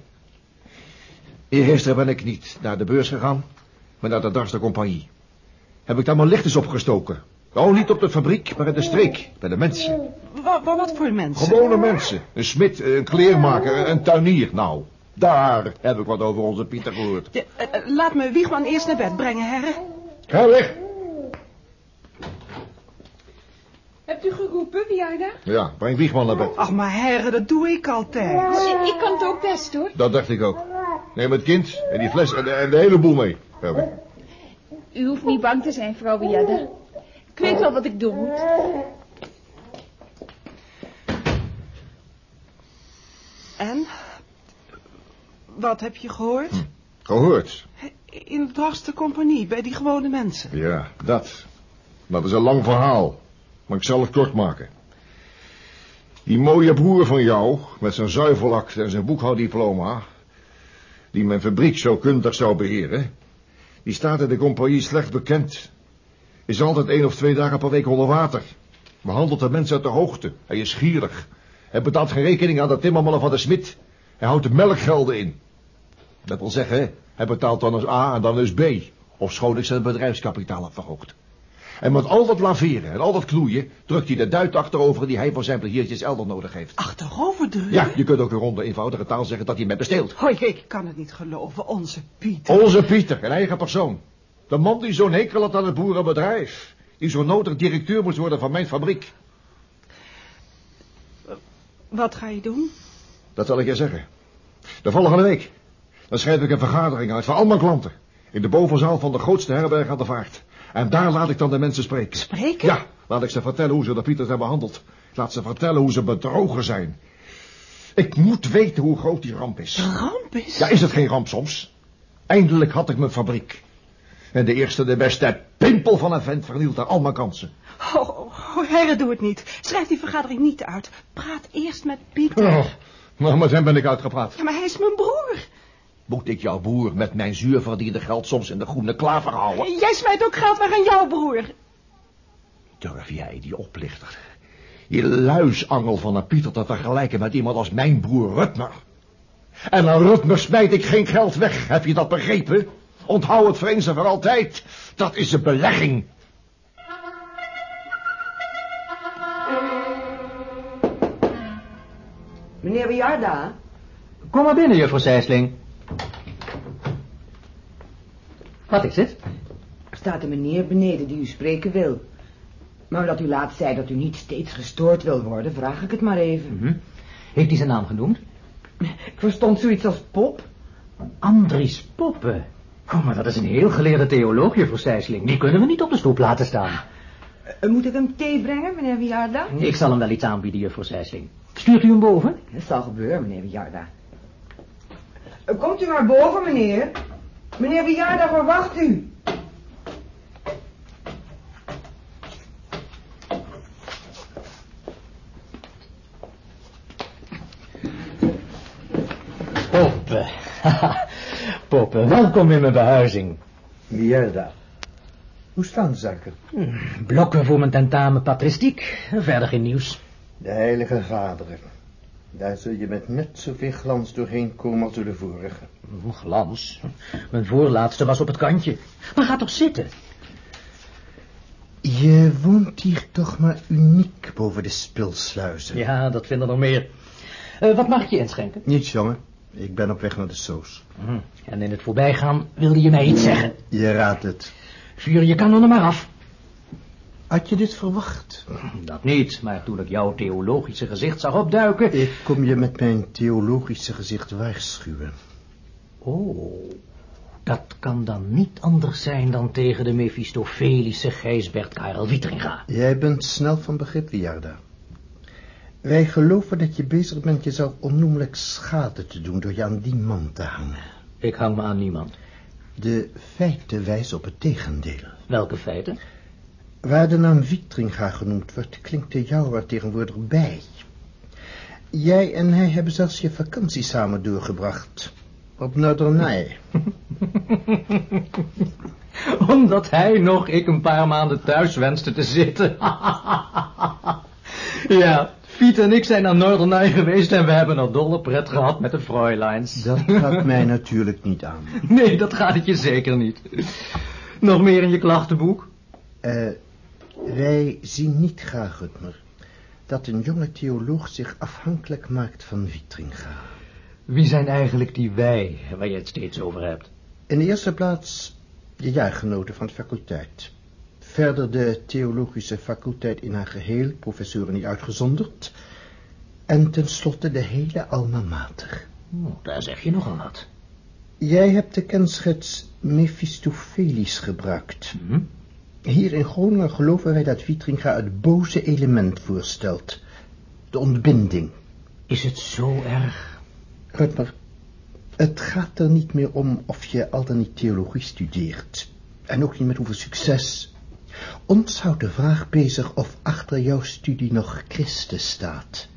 Eergisteren ben ik niet naar de beurs gegaan, maar naar de Darster Compagnie. Heb ik daar mijn licht eens opgestoken. Oh, niet op de fabriek, maar in de streek, bij de mensen. Wa- wa- wat voor mensen? Gewone mensen. Een smid, een kleermaker, een tuinier. Nou, daar heb ik wat over onze Pieter gehoord. Eh, eh, laat me Wiegman eerst naar bed brengen, herre. Ga weg. Hebt u geroepen, Wiarda? Ja, breng Wiegman naar bed. Ach, maar herre, dat doe ik altijd. Ik kan het ook best, hoor. Dat dacht ik ook. Neem het kind en die fles en de, en de hele boel mee. U hoeft niet bang te zijn, vrouw Wiarda. Ik weet wel wat ik doen moet. En? Wat heb je gehoord? Gehoord? In de dragste compagnie, bij die gewone mensen. Ja, dat. Dat is een lang verhaal. Maar ik zal het kort maken. Die mooie broer van jou, met zijn zuivelakt en zijn boekhouddiploma... die mijn fabriek zo kundig zou beheren... die staat in de compagnie slecht bekend. Is altijd één of twee dagen per week onder water. Behandelt de mensen uit de hoogte. Hij is gierig. Hij betaalt geen rekening aan de timmermannen van de smid. Hij houdt de melkgelden in. Dat wil zeggen, hij betaalt dan eens A en dan eens B. Of schoon ik zijn bedrijfskapitaal heb verhoogd. En met al dat laveren en al dat knoeien... drukt hij de duit achterover die hij voor zijn pleziertjes elder nodig heeft. Achterover drukken? Ja, je kunt ook in ronde eenvoudige taal zeggen dat hij mij besteelt. Hoi, ik kan het niet geloven. Onze Pieter. Onze Pieter, een eigen persoon. De man die zo'n hekel had aan het boerenbedrijf. Die zo nodig directeur moest worden van mijn fabriek. Wat ga je doen? Dat zal ik je zeggen. De volgende week. Dan schrijf ik een vergadering uit voor al mijn klanten. In de bovenzaal van de grootste herberg aan de vaart. En daar laat ik dan de mensen spreken. Spreken? Ja, laat ik ze vertellen hoe ze de Pieters hebben behandeld. Laat ze vertellen hoe ze bedrogen zijn. Ik moet weten hoe groot die ramp is. Ramp is? Ja, is het geen ramp soms? Eindelijk had ik mijn fabriek. En de eerste, de beste pimpel van een vent vernielt daar al mijn kansen. Oh, oh, herre, doe het niet. Schrijf die vergadering niet uit. Praat eerst met Pieter. Oh, nou, met hem ben ik uitgepraat. Ja, maar hij is mijn broer. Moet ik jouw broer met mijn zuur verdiende geld soms in de groene klaver houden? Jij smijt ook geld weg aan jouw broer. Durf jij die oplichter, die luisangel van een Pieter te vergelijken met iemand als mijn broer Rutmer? En aan Rutmer smijt ik geen geld weg, heb je dat begrepen? Onthoud het voor eens en voor altijd. Dat is een belegging. Meneer Wiarda? Kom maar binnen, juffrouw Sijsling. Wat is het? Er staat een meneer beneden die u spreken wil. Maar omdat u laatst zei dat u niet steeds gestoord wil worden, vraag ik het maar even. Mhm. Heeft hij zijn naam genoemd? Ik verstond zoiets als pop. Andries Poppen. Oh, maar dat is een heel geleerde theoloog, juffrouw Sijsling. Die kunnen we niet op de stoep laten staan. Eh, Moet ik hem thee brengen, meneer Wiarda? Ik zal hem wel iets aanbieden, juffrouw Sijsling. Stuurt u hem boven? Dat zal gebeuren, meneer Wiarda. Eh, Komt u maar boven, meneer. Meneer Bejaardag, waar wacht u? Poppe, Poppe, welkom in mijn behuizing. Bejaardag. Hoe staan de zaken? Hmm, blokken voor mijn tentamen patristiek. Verder geen nieuws. De heilige Vader. Daar zul je met net zoveel glans doorheen komen als door de vorige. Hoe glans? Mijn voorlaatste was op het kantje. Maar ga toch zitten. Je woont hier toch maar uniek boven de spilsluizen. Ja, dat vinden er meer. Uh, wat mag ik je inschenken? Niets, jongen. Ik ben op weg naar de soos. Mm. En in het voorbijgaan wilde je mij iets zeggen. Je raadt het. Vuur je kanon er maar af. Had je dit verwacht? Dat niet, maar toen ik jouw theologische gezicht zag opduiken... Ik kom je met mijn theologische gezicht waarschuwen. Oh, dat kan dan niet anders zijn dan tegen de Mephistofelische Gijsbert Karel Wieteringa. Jij bent snel van begrip, Wiarda. Wij geloven dat je bezig bent jezelf onnoemelijk schade te doen door je aan die man te hangen. Ik hang me aan niemand. De feiten wijzen op het tegendeel. Welke feiten? Waar de naam Wietringa genoemd wordt, klinkt de jou er tegenwoordig bij. Jij en hij hebben zelfs je vakantie samen doorgebracht. Op Noordernij. Omdat hij nog ik een paar maanden thuis wenste te zitten. ja, Fiet en ik zijn naar Noordernij geweest en we hebben er dolle pret gehad met de Fräuleins. Dat gaat mij natuurlijk niet aan. Nee, dat gaat het je zeker niet. Nog meer in je klachtenboek? Eh, wij zien niet graag, Rutmer, dat een jonge theoloog zich afhankelijk maakt van Wietringa. Wie zijn eigenlijk die wij, waar je het steeds over hebt? In de eerste plaats de jaargenoten van de faculteit. Verder de theologische faculteit in haar geheel, professoren niet uitgezonderd. En tenslotte de hele alma mater. Oh, daar zeg je nogal wat. Jij hebt de kenschets Mephistopheles gebruikt. Hm? Hier in Groningen geloven wij dat Wietringa het boze element voorstelt. De ontbinding. Is het zo erg? Rutmer, het gaat er niet meer om of je al dan niet theologie studeert. En ook niet met hoeveel succes. Ons houdt de vraag bezig of achter jouw studie nog Christus staat.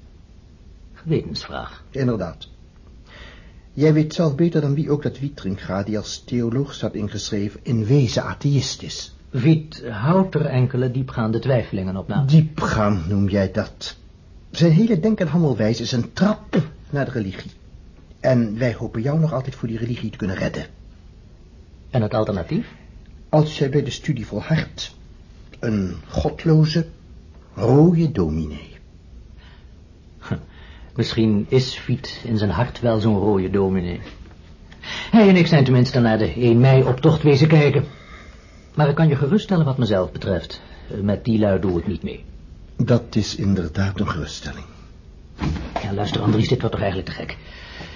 Gewetensvraag. Inderdaad. Jij weet zelf beter dan wie ook dat Wietringa, die als theoloog staat ingeschreven, in wezen atheïst is. Wiet houdt er enkele diepgaande twijfelingen op na. Diepgaand noem jij dat. Zijn hele denk- en handelwijze is een trap naar de religie. En wij hopen jou nog altijd voor die religie te kunnen redden. En het alternatief? Als jij bij de studie volhardt, een godloze, rode dominee. Misschien is Fiet in zijn hart wel zo'n rode dominee. Hij en ik zijn tenminste naar de 1 mei optocht wezen kijken. Maar ik kan je geruststellen wat mezelf betreft. Met die lui doe ik niet mee. Dat is inderdaad een geruststelling. Ja, luister Andries, dit wordt toch eigenlijk te gek.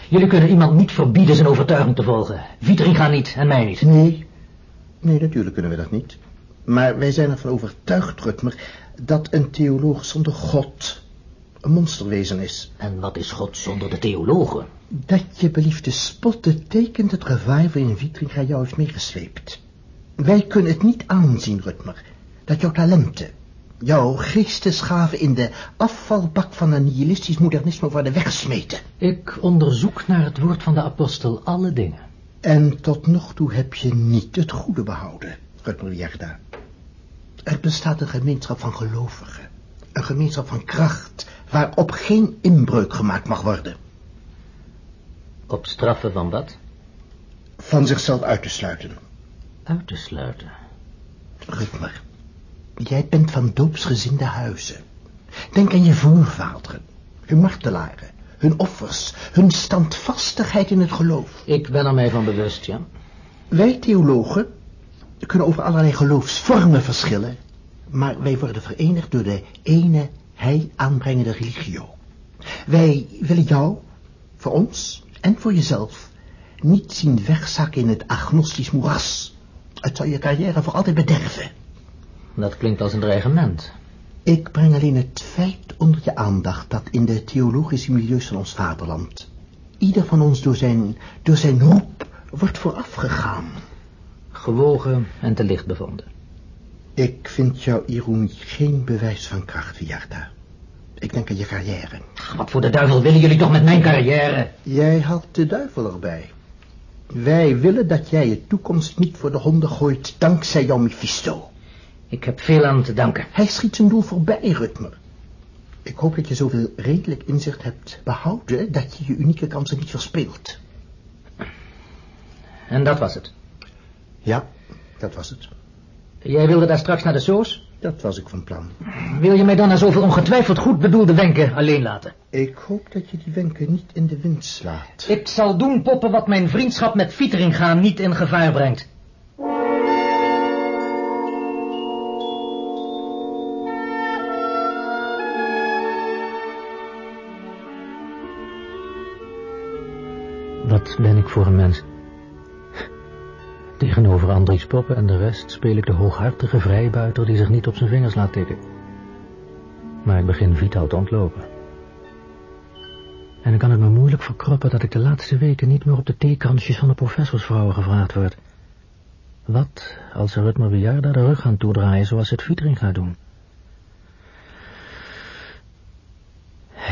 Jullie kunnen iemand niet verbieden zijn overtuiging te volgen. Vieteringa niet en mij niet. Nee, nee, natuurlijk kunnen we dat niet. Maar wij zijn ervan overtuigd, Rutmer, dat een theoloog zonder God een monsterwezen is. En wat is God zonder de theologen? Dat je beliefde spotten tekent het gevaar waarin Vietringa jou heeft meegesleept. Wij kunnen het niet aanzien, Rutmer, dat jouw talenten, jouw geestesgaven in de afvalbak van een nihilistisch modernisme worden weggesmeten. Ik onderzoek naar het woord van de apostel alle dingen. En tot nog toe heb je niet het goede behouden, Rutmer Wierda. Er bestaat een gemeenschap van gelovigen, een gemeenschap van kracht, waarop geen inbreuk gemaakt mag worden. Op straffen van wat? Van zichzelf uit te sluiten. Uit te sluiten? Rutmer, jij bent van doopsgezinde huizen. Denk aan je voorvaderen, hun martelaren, hun offers, hun standvastigheid in het geloof. Ik ben er mij van bewust, ja. Wij theologen kunnen over allerlei geloofsvormen verschillen, maar wij worden verenigd door de ene heil aanbrengende religio. Wij willen jou, voor ons en voor jezelf, niet zien wegzakken in het agnostisch moeras. Het zou je carrière voor altijd bederven. Dat klinkt als een dreigement. Ik breng alleen het feit onder je aandacht dat in de theologische milieus van ons vaderland ieder van ons door zijn, door zijn roep wordt voorafgegaan. Gewogen en te licht bevonden. Ik vind jouw ironie geen bewijs van kracht, Viarda. Ik denk aan je carrière. Wat voor de duivel willen jullie toch met mijn carrière? Jij haalt de duivel erbij. Wij willen dat jij je toekomst niet voor de honden gooit dankzij jouw Mephisto. Ik heb veel aan te danken. Hij schiet zijn doel voorbij, Rutmer. Ik hoop dat je zoveel redelijk inzicht hebt behouden dat je je unieke kansen niet verspeelt. En dat was het? Ja, dat was het. Jij wilde daar straks naar de soos? Dat was ik van plan. Wil je mij dan na zoveel ongetwijfeld goed bedoelde wenken alleen laten? Ik hoop dat je die wenken niet in de wind slaat. Ik zal doen, poppen, wat mijn vriendschap met Vieteringa niet in gevaar brengt. Wat ben ik voor een mens? Tegenover Andries Poppen en de rest speel ik de hooghartige vrijbuiter die zich niet op zijn vingers laat tikken. Maar ik begin vitaal te ontlopen. En dan kan het me moeilijk verkroppen dat ik de laatste weken niet meer op de theekransjes van de professorsvrouwen gevraagd word. Wat als ze Rutmer Bejaarda de rug gaan toedraaien zoals het Vietering gaat doen?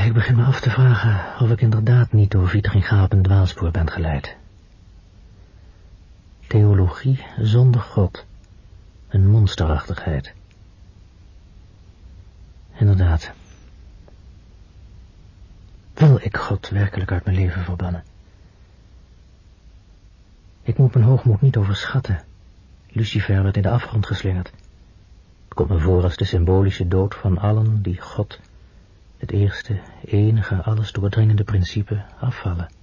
Ik begin me af te vragen of ik inderdaad niet door Vieteringa op een dwaalspoor ben geleid. Theologie zonder God. Een monsterachtigheid. Inderdaad. Wil ik God werkelijk uit mijn leven verbannen? Ik moet mijn hoogmoed niet overschatten. Lucifer werd in de afgrond geslingerd. Het komt me voor als de symbolische dood van allen die God, het eerste, enige, alles doordringende principe, afvallen.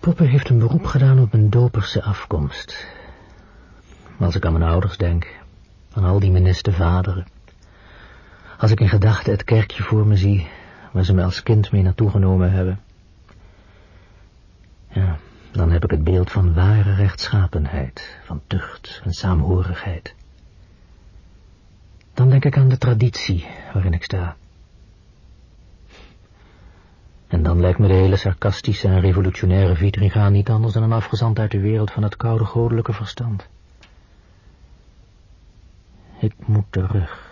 Poppe heeft een beroep gedaan op een doperse afkomst. Als ik aan mijn ouders denk, aan al die minister vaderen. Als ik in gedachten het kerkje voor me zie, waar ze me als kind mee naartoe genomen hebben. Ja, dan heb ik het beeld van ware rechtschapenheid, van tucht en saamhorigheid. Dan denk ik aan de traditie waarin ik sta. En dan lijkt me de hele sarcastische en revolutionaire Vitringa niet anders dan een afgezant uit de wereld van het koude goddelijke verstand. Ik moet terug.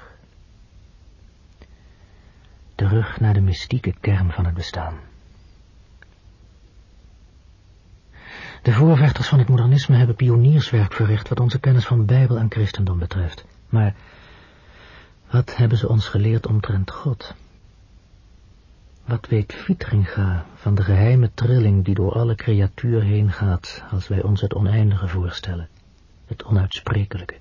Terug naar de mystieke kern van het bestaan. De voorvechters van het modernisme hebben pionierswerk verricht wat onze kennis van Bijbel en christendom betreft. Maar wat hebben ze ons geleerd omtrent God? Wat weet Vitringa van de geheime trilling die door alle creatuur heen gaat als wij ons het oneindige voorstellen, het onuitsprekelijke?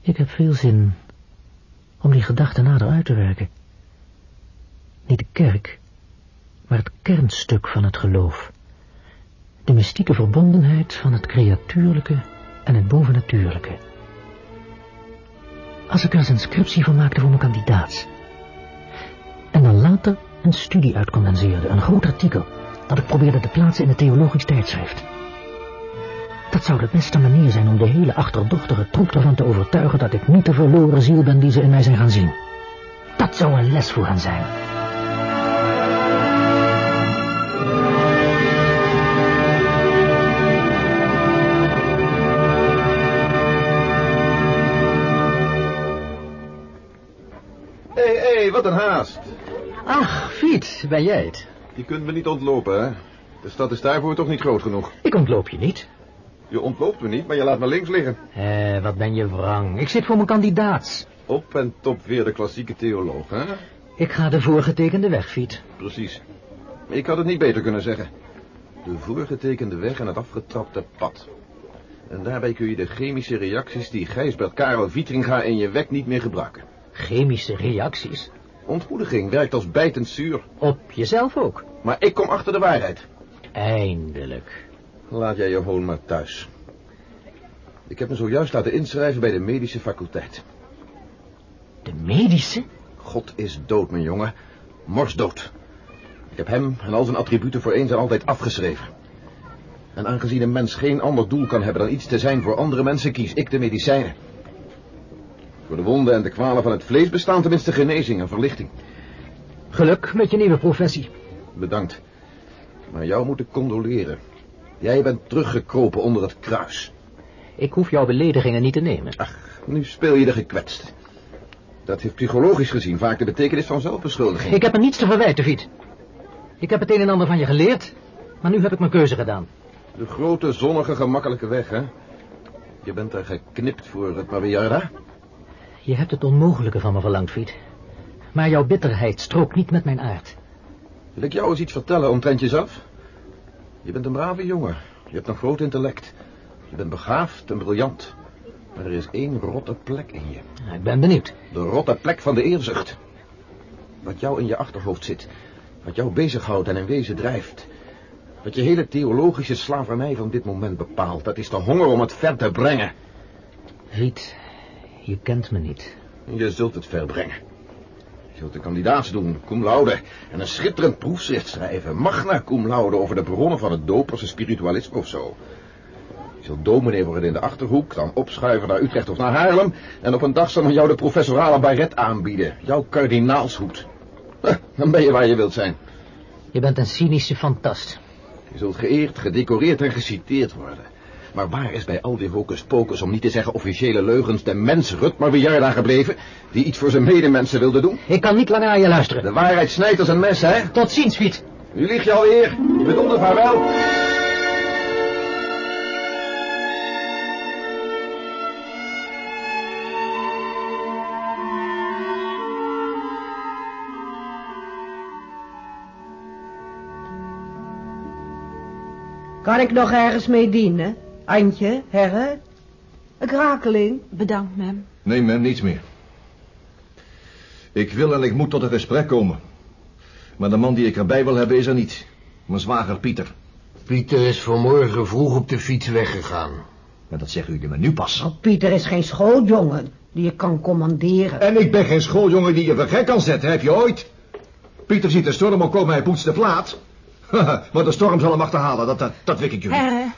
Ik heb veel zin om die gedachten nader uit te werken. Niet de kerk, maar het kernstuk van het geloof. De mystieke verbondenheid van het creatuurlijke en het bovennatuurlijke. Als ik er eens een scriptie van maakte voor mijn kandidaats. En dan later een studie uitcondenseerde, een groot artikel, dat ik probeerde te plaatsen in een theologisch tijdschrift. Dat zou de beste manier zijn om de hele achterdochtige troep ervan te overtuigen dat ik niet de verloren ziel ben die ze in mij zijn gaan zien. Dat zou een les voor hen zijn. Haast. Ach, Fiet, ben jij het? Je kunt me niet ontlopen, hè? De stad is daarvoor toch niet groot genoeg. Ik ontloop je niet. Je ontloopt me niet, maar je laat me links liggen. Hé, wat ben je wrang. Ik zit voor mijn kandidaats. Op en top weer de klassieke theoloog, hè? Ik ga de voorgetekende weg, Fiet. Precies. Ik had het niet beter kunnen zeggen. De voorgetekende weg en het afgetrapte pad. En daarbij kun je de chemische reacties die Gijsbert Karel Vietringa in je wek niet meer gebruiken. Chemische reacties? Ontmoediging werkt als bijtend zuur. Op jezelf ook? Maar ik kom achter de waarheid. Eindelijk. Laat jij je hoon maar thuis. Ik heb me zojuist laten inschrijven bij de medische faculteit. De medische? God is dood, mijn jongen. Morsdood. Ik heb hem en al zijn attributen voor eens en altijd afgeschreven. En aangezien een mens geen ander doel kan hebben dan iets te zijn voor andere mensen, kies ik de medicijnen. Voor de wonden en de kwalen van het vlees bestaan tenminste genezing en verlichting. Geluk met je nieuwe professie. Bedankt. Maar jou moet ik condoleren. Jij bent teruggekropen onder het kruis. Ik hoef jouw beledigingen niet te nemen. Ach, nu speel je de gekwetst. Dat heeft psychologisch gezien vaak de betekenis van zelfbeschuldiging. Ik heb er niets te verwijten, Fiet. Ik heb het een en ander van je geleerd, maar nu heb ik mijn keuze gedaan. De grote, zonnige, gemakkelijke weg, hè? Je bent er geknipt voor het Mariarda. Je hebt het onmogelijke van me verlangd, Fiet. Maar jouw bitterheid strookt niet met mijn aard. Wil ik jou eens iets vertellen omtrent jezelf? Je bent een brave jongen. Je hebt een groot intellect. Je bent begaafd en briljant. Maar er is één rotte plek in je. Ik ben benieuwd. De rotte plek van de eerzucht. Wat jou in je achterhoofd zit. Wat jou bezighoudt en in wezen drijft. Wat je hele theologische slavernij van dit moment bepaalt. Dat is de honger om het ver te brengen. Fiet, je kent me niet. Je zult het ver brengen. Je zult de kandidaats doen, cum laude, en een schitterend proefschrift schrijven, magna cum laude, over de bronnen van het doperse spiritualisme of zo. Je zult dominee worden in de Achterhoek, dan opschuiven naar Utrecht of naar Haarlem, en op een dag zal men jou de professorale baret aanbieden, jouw kardinaalshoed. Huh, dan ben je waar je wilt zijn. Je bent een cynische fantast. Je zult geëerd, gedecoreerd en geciteerd worden. Maar waar is bij al die hocus pocus, om niet te zeggen officiële leugens, de mens Rutmer Bejaarda gebleven, die iets voor zijn medemensen wilde doen? Ik kan niet langer naar je luisteren. De waarheid snijdt als een mes, hè? Tot ziens, Fiet. Nu lieg je alweer. Je bedoelde vaarwel. Kan ik nog ergens mee dienen? Antje, herre? Een krakeling? Bedankt, mem. Nee, mem, niets meer. Ik wil en ik moet tot een gesprek komen. Maar de man die ik erbij wil hebben is er niet. Mijn zwager Pieter. Pieter is vanmorgen vroeg op de fiets weggegaan. Maar dat zeggen jullie me nu pas. Oh, Pieter is geen schooljongen die je kan commanderen. En ik ben geen schooljongen die je voor gek kan zetten, heb je ooit? Pieter ziet de storm al komen, hij poetst de plaat. maar de storm zal hem achterhalen, dat, dat, dat wik ik jullie. Herre,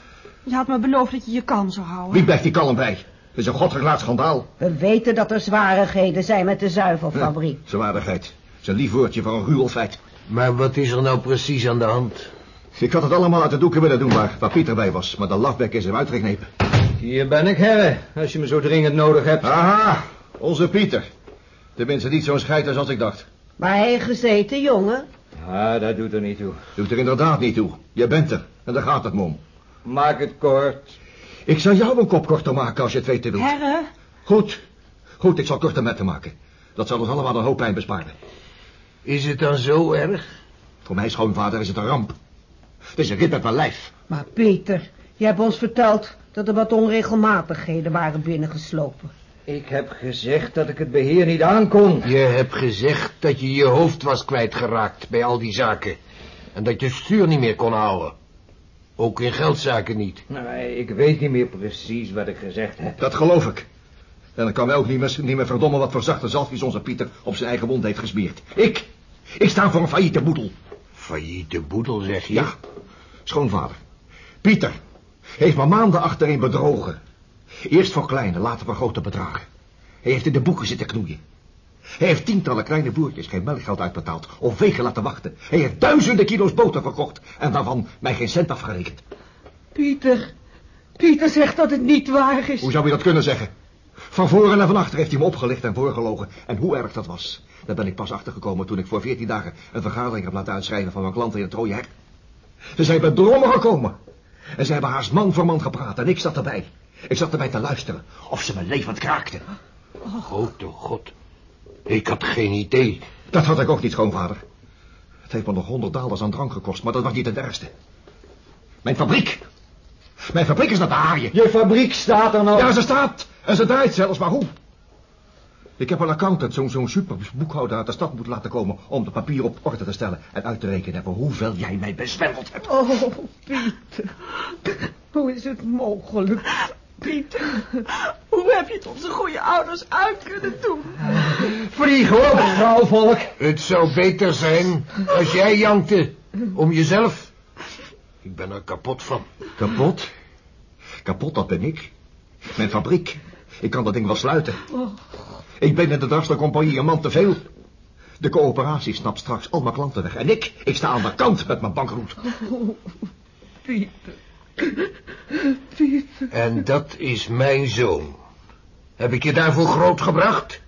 je had me beloofd dat je je kalm zou houden. Wie blijft die kalm bij? Het is een godverlaat schandaal. We weten dat er zwarigheden zijn met de zuivelfabriek. Ja, zwaardigheid. Het is een lief woordje voor een ruwel feit. Maar wat is er nou precies aan de hand? Ik had het allemaal uit de doeken willen doen waar, waar Pieter bij was. Maar de lafbek is hem uitgeknepen. Hier ben ik, herre, als je me zo dringend nodig hebt. Aha, onze Pieter. Tenminste niet zo'n scheiter als ik dacht. Maar hij gezeten, jongen. Ah, dat doet er niet toe. Doet er inderdaad niet toe. Je bent er. En daar gaat het me om. Maak het kort. Ik zal jou een kop korter maken als je het weten wilt. Herre? Goed. Goed, ik zal korter met te maken. Dat zal ons allemaal een hoop pijn besparen. Is het dan zo erg? Voor mijn schoonvader is het een ramp. Het is een rit met mijn lijf. Maar Peter, je hebt ons verteld dat er wat onregelmatigheden waren binnengeslopen. Ik heb gezegd dat ik het beheer niet aankon. Je hebt gezegd dat je je hoofd was kwijtgeraakt bij al die zaken. En dat je het stuur niet meer kon houden. Ook in geldzaken niet. Nee, ik weet niet meer precies wat ik gezegd heb. Dat geloof ik. En dan kan mij ook niet meer, niet meer verdommen wat voor zachte zalfjes onze Pieter op zijn eigen wond heeft gesmeerd. Ik, ik sta voor een failliete boedel. Failliete boedel, zeg je? Ja, schoonvader. Pieter heeft me maanden achterin bedrogen. Eerst voor kleine, later voor grote bedragen. Hij heeft in de boeken zitten knoeien. Hij heeft tientallen kleine boertjes geen melkgeld uitbetaald of weken laten wachten. Hij heeft duizenden kilo's boter verkocht en daarvan mij geen cent afgerekend. Pieter, Pieter zegt dat het niet waar is. Hoe zou je dat kunnen zeggen? Van voren en van achter heeft hij me opgelicht en voorgelogen. En hoe erg dat was, daar ben ik pas achtergekomen toen ik voor veertien dagen een vergadering heb laten uitschrijven van mijn klanten in het rode hek. Ze zijn bedrongen gekomen. En ze hebben haast man voor man gepraat en ik zat erbij. Ik zat erbij te luisteren of ze me levend kraakten. Oh. Grote god. Ik had geen idee. Dat had ik ook niet, schoonvader. Het heeft me nog honderd dollars aan drank gekost, maar dat was niet het ergste. Mijn fabriek. Mijn fabriek is naar de haaien. Je fabriek staat er nog. Ja, ze staat. En ze draait zelfs, maar hoe? Ik heb een accountant, zo'n zo'n super boekhouder uit de stad moeten laten komen... om de papier op orde te stellen en uit te rekenen voor hoeveel jij mij bezwendeld hebt. Oh, Pieter. Hoe is het mogelijk? Pieter, hoe heb je het onze goede ouders uit kunnen doen? Vlieg op, vrouwvolk. Het zou beter zijn als jij jankte. Om jezelf. Ik ben er kapot van. Kapot? Kapot, dat ben ik. Mijn fabriek. Ik kan dat ding wel sluiten. Oh. Ik ben in de dragstercompagnie een man te veel. De coöperatie snapt straks al mijn klanten weg. En ik, ik sta aan de kant met mijn bankroet. Oh, Pieter. En dat is mijn zoon. Heb ik je daarvoor grootgebracht?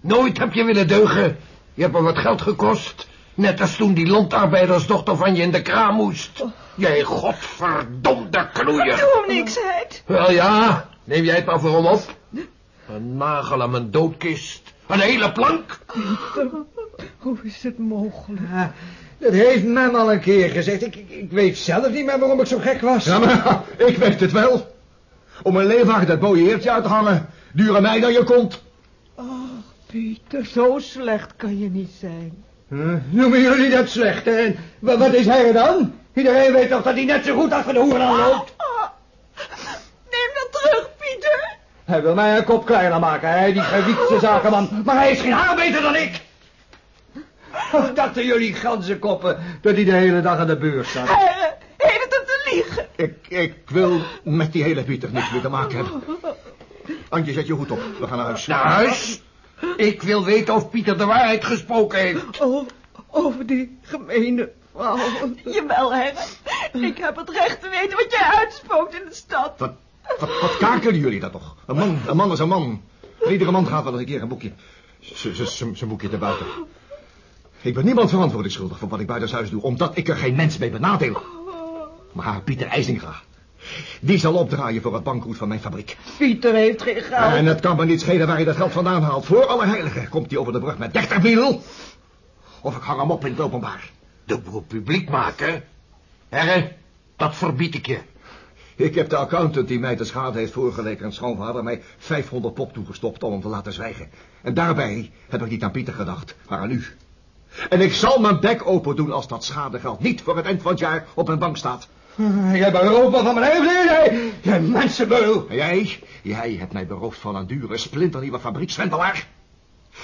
Nooit heb je willen deugen. Je hebt me wat geld gekost. Net als toen die landarbeidersdochter van je in de kraam moest. Jij godverdomde knoeier. Doe hem niks, Heid. Wel ja, neem jij het maar voor hem op. Een nagel aan mijn doodkist. Een hele plank. Hoe is het mogelijk? Dat heeft mem al een keer gezegd. Ik, ik, ik weet zelf niet meer waarom ik zo gek was. Ja, maar ik weet het wel. Om een leeuwwagen dat mooie heertje uit te hangen. Duren mij dan je kont. Pieter, zo slecht kan je niet zijn. noemen jullie dat slecht, hè? Wa- Wat is hij er dan? Iedereen weet toch dat hij net zo goed achter de hoeren aan loopt? Neem dat terug, Pieter. Hij wil mij een kop kleiner maken, hè, die gewiekste zakenman. Maar hij is geen haar beter dan ik. Of dachten jullie ganzenkoppen dat hij de hele dag aan de beurs zat? Hij heeft het hem te liegen. Ik, ik wil met die hele Pieter niks meer te maken hebben. Antje, zet je hoed op. We gaan naar huis. Naar huis? Ik wil weten of Pieter de waarheid gesproken heeft. Oh, over die gemene vrouw. Jawel, hè. Ik heb het recht te weten wat jij uitspookt in de stad. Wat, wat, wat kakelen jullie dat toch? Een man, een man is een man. En iedere man gaat wel eens een keer een boekje. Zijn boekje te buiten. Ik ben niemand verantwoordelijk schuldig voor wat ik buiten huis doe, omdat ik er geen mens mee benadeel. Maar Pieter IJzinga, die zal opdraaien voor het bankroet van mijn fabriek. Pieter heeft geen geld. En het kan me niet schelen waar hij dat geld vandaan haalt. Voor alle heiligen komt hij over de brug met 30 mil. Of ik hang hem op in het openbaar. De boel publiek maken? Herre, dat verbied ik je. Ik heb de accountant die mij de schade heeft voorgelekerd schoonvader mij 500 pop toegestopt om hem te laten zwijgen. En daarbij heb ik niet aan Pieter gedacht, maar aan u. En ik zal mijn bek open doen als dat schadegeld niet voor het eind van het jaar op mijn bank staat. Jij berooft me van mijn leven, jij, jij mensenbeul. En jij, jij hebt mij beroofd van een dure splinternieuwe fabriekswendelaar.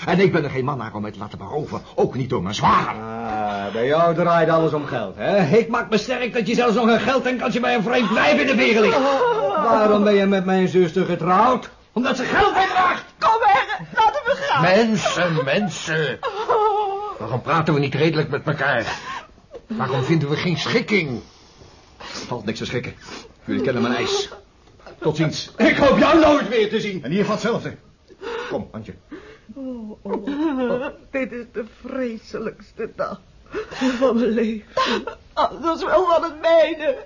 En ik ben er geen man naar om mij te laten beroven, ook niet door mijn zwager. Ah, bij jou draait alles om geld, hè? Ik maak me sterk dat je zelfs nog een geld denkt als je bij een vreemd wijf in de veren ligt. Waarom ben je met mijn zuster getrouwd? Omdat ze geld meedraagt. Kom, her, laten we gaan. Mensen, mensen. Waarom praten we niet redelijk met elkaar? Waarom vinden we geen schikking? Valt niks te schikken. Jullie kennen mijn eis. Tot ziens. Ik hoop jou nooit weer te zien. En hier van hetzelfde. Kom, Antje. Oh, oh, oh, dit is de vreselijkste dag van mijn leven. Dat is wel van het mijne.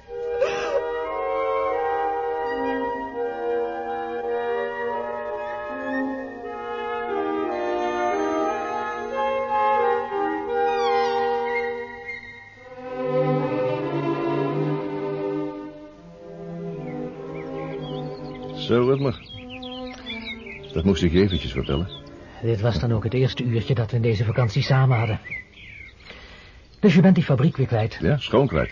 Zo, Edmer. Dat moest ik je eventjes vertellen. Dit was dan ook het eerste uurtje dat we in deze vakantie samen hadden. Dus je bent die fabriek weer kwijt. Ja, schoon kwijt.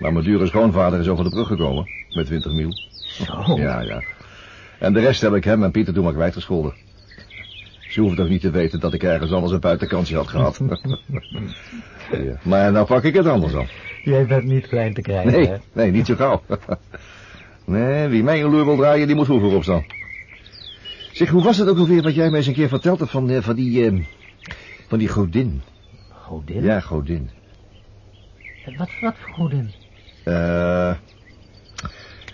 Maar mijn dure schoonvader is over de brug gekomen. Met 20 mil. Zo. Ja, ja. En de rest heb ik hem en Pieter toen maar kwijtgescholden. Ze hoeven toch niet te weten dat ik ergens anders een buitenkantje had gehad. ja. Maar nou pak ik het anders aan. Jij bent niet klein te krijgen, Nee, hè? nee, niet zo gauw. Nee, wie mij een loer wil draaien, die moet vroeger opstaan. Zeg, hoe was het ook alweer wat jij mij eens een keer verteld hebt van, eh, van die, eh, van die godin? Godin? Ja, godin. Wat, wat voor godin? Eh,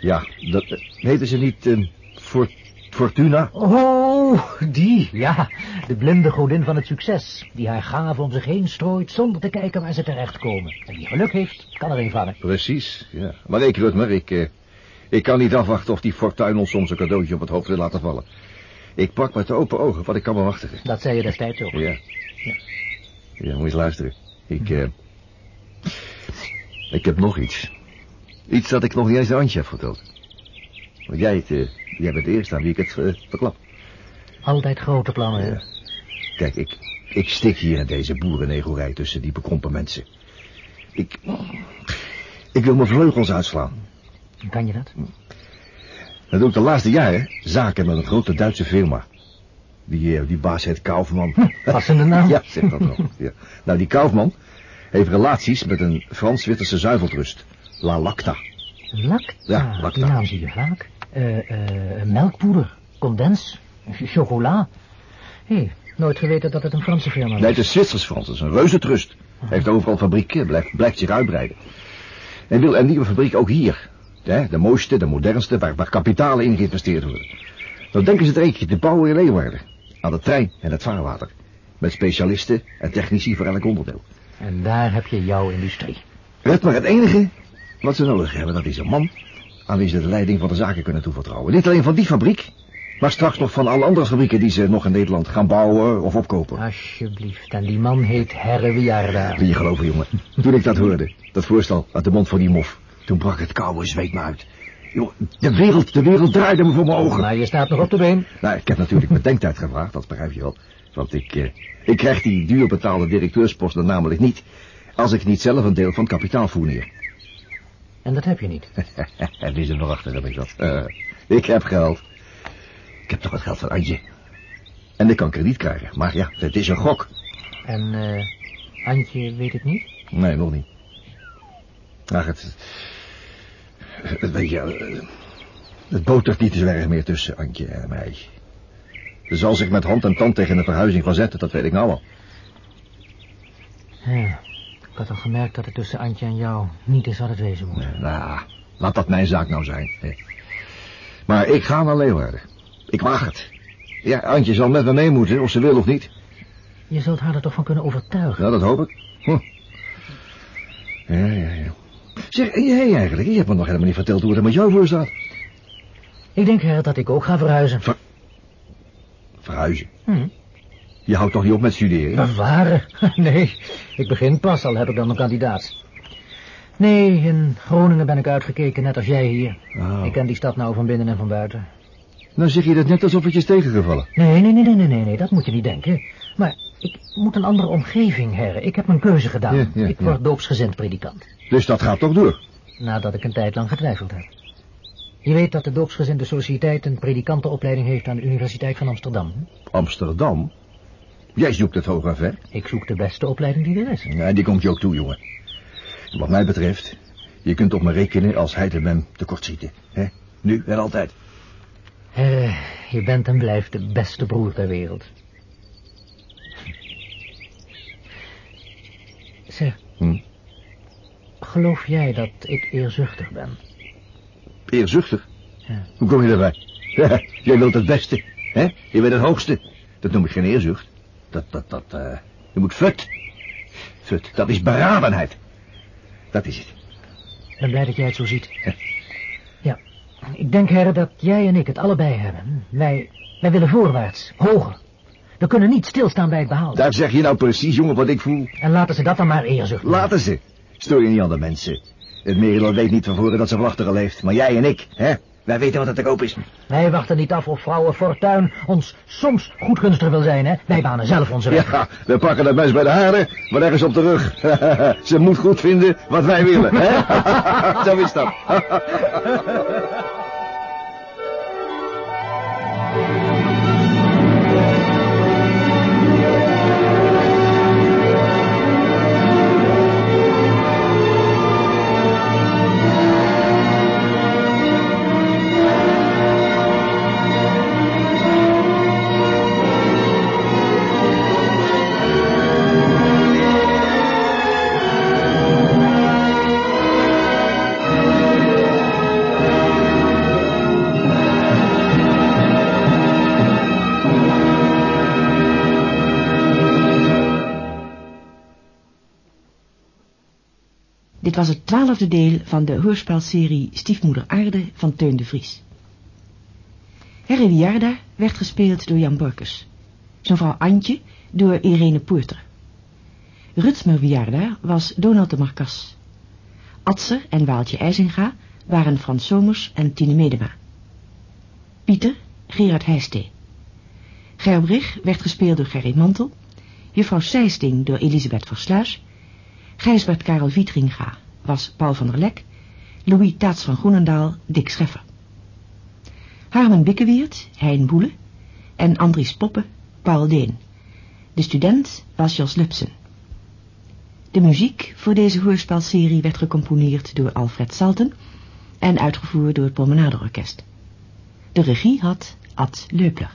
ja, dat, eh, heette ze niet, eh, For- Fortuna? Oh, die, ja. De blinde godin van het succes. Die haar gaven om zich heen strooit zonder te kijken waar ze terechtkomen. En wie geluk heeft, kan er een vangen. Precies, ja. Maar ik, Rutmer, ik, eh, ik kan niet afwachten of die fortuin ons soms een cadeautje op het hoofd wil laten vallen. Ik pak met de open ogen wat ik kan bewachten. Dat zei je destijds ook. Ja. Ja, moet je eens luisteren. Ik, eh, ik heb nog iets. Iets dat ik nog niet eens aan Antje heb verteld. Want jij, het, eh, jij bent de eerste aan wie ik het eh, verklap. Altijd grote plannen, hè? Kijk, ik, ik stik hier in deze boerennegerij tussen die bekrompen mensen. Ik, ik wil mijn vleugels uitslaan. Kan je dat? Dat doe ik de laatste jaren zaken met een grote Duitse firma. Die, eh, die baas heet Kaufman. Passende naam. ja, zeg dat wel. Ja. Nou, die Kaufman heeft relaties met een Frans-Zwitserse zuiveltrust. La Lacta. Lacta. Ja, Lacta. Die naam zie je vaak. Eh, eh, melkpoeder, condens, chocola. Hé, hey, nooit geweten dat het een Franse firma was. Nee, het is Zwitsers-Frans. Het is een reuzentrust. Hij heeft overal fabrieken, blijft, blijft zich uitbreiden. En wil een nieuwe fabriek ook hier. Hè? De mooiste, de modernste, waar, waar kapitalen in geïnvesteerd worden. Dan denken ze er eentje te bouwen in Leeuwarden. Aan de trein en het vaarwater. Met specialisten en technici voor elk onderdeel. En daar heb je jouw industrie. Het maar het enige wat ze nodig hebben, dat is een man aan wie ze de leiding van de zaken kunnen toevertrouwen. Niet alleen van die fabriek, maar straks nog van alle andere fabrieken die ze nog in Nederland gaan bouwen of opkopen. Alsjeblieft, en die man heet Herre Wiarda. Wil je geloven, jongen? Toen ik dat hoorde, dat voorstel uit de mond van die mof, toen brak het koude zweet me uit. Jongen, de wereld, de wereld draaide me voor mijn ogen. Maar je staat nog op de been. Nou, ik heb natuurlijk mijn denktijd gevraagd, dat begrijp je wel. Want ik, eh, ik krijg die duur betaalde directeurspost dan namelijk niet... als ik niet zelf een deel van het kapitaal fourneer. En dat heb je niet. Het is er nog achter, heb ik dat. Eh, ik heb geld. Ik heb toch wat geld van Antje. En ik kan krediet krijgen. Maar ja, het is een gok. En eh Antje weet het niet? Nee, nog niet. Ach, het... het weet je, het botert niet zo erg meer tussen Antje en mij. Ze zal zich met hand en tand tegen de verhuizing verzetten, dat weet ik nou al. Ja, ik had al gemerkt dat het tussen Antje en jou niet is wat het wezen moet. Nou, laat dat mijn zaak nou zijn. Maar ik ga naar Leeuwarden. Ik waag het. Ja, Antje zal met me mee moeten, of ze wil of niet. Je zult haar er toch van kunnen overtuigen. Ja, dat hoop ik. Hm. Ja, ja, ja. Zeg, en jij eigenlijk? Je hebt me nog helemaal niet verteld hoe het er met jou voor staat. Ik denk, Herre, dat ik ook ga verhuizen. Verhuizen? Hm. Je houdt toch niet op met studeren? Bewaren? Nee, ik begin pas, al heb ik dan een kandidaat. Nee, in Groningen ben ik uitgekeken, net als jij hier. Oh. Ik ken die stad nou van binnen en van buiten. Nou zeg je dat net alsof het je is tegengevallen. Nee, nee, nee, nee, nee, nee, nee, dat moet je niet denken. Maar ik moet een andere omgeving, Herre. Ik heb mijn keuze gedaan. Ja, ja, ik ja. word doopsgezind predikant. Dus dat gaat toch door? Nadat ik een tijd lang getwijfeld heb. Je weet dat de doopsgezinde sociëteit een predikantenopleiding heeft aan de Universiteit van Amsterdam. Amsterdam? Jij zoekt het hoog en ver. Ik zoek de beste opleiding die er is. Ja, die komt je ook toe, jongen. En wat mij betreft, je kunt op me rekenen als heidelem tekortschieten. hè? Nu en altijd. Je bent en blijft de beste broer ter wereld. Zeg, Hm. geloof jij dat ik eerzuchtig ben? Eerzuchtig? Ja. Hoe kom je daarbij? Ja, jij wilt het beste, hè? Je bent het hoogste. Dat noem ik geen eerzucht. Dat, dat, dat, eh, je moet fut. Fut, dat is beradenheid. Dat is het. Ik ben blij dat jij het zo ziet. Ja, ik denk, Herre, dat jij en ik het allebei hebben. Wij, wij willen voorwaarts, hoger. We kunnen niet stilstaan bij het behaal. Daar zeg je nou precies, jongen, wat ik voel. En laten ze dat dan maar eerzucht. Laten ze. Stoor je niet aan de mensen. Het merendeel weet niet van voren dat ze wachteren leeft. Maar jij en ik, hè? Wij weten wat er te koop is. Wij wachten niet af of vrouwen Fortuin ons soms goedgunstig wil zijn, hè? Wij banen zelf onze weg. Ja, we pakken dat mes bij de haren, maar ergens op de rug. ze moet goed vinden wat wij willen, hè? Zo is dat. was het twaalfde deel van de hoorspelserie Stiefmoeder Aarde van Teun de Vries. Herre Wiarda werd gespeeld door Jan Borkers. Zijn vrouw Antje door Irene Poorter. Rutsmer Wiarda was Donald de Marcas. Atser en Waaltje IJzinga waren Frans Somers en Tine Medema. Pieter Gerard Heijstee. Gerbrich werd gespeeld door Gerry Mantel. Juffrouw Seisting door Elisabeth Versluis. Gijsbert Karel Vietringa was Paul van der Lek. Louis Taats van Groenendaal, Dick Scheffer. Harmen Bikkeweert, Hein Boele. En Andries Poppe, Paul Deen. De student was Jos Lupsen. De muziek voor deze hoorspelserie werd gecomponeerd door Alfred Salten en uitgevoerd door het Promenadeorkest. De regie had Ad Leupler.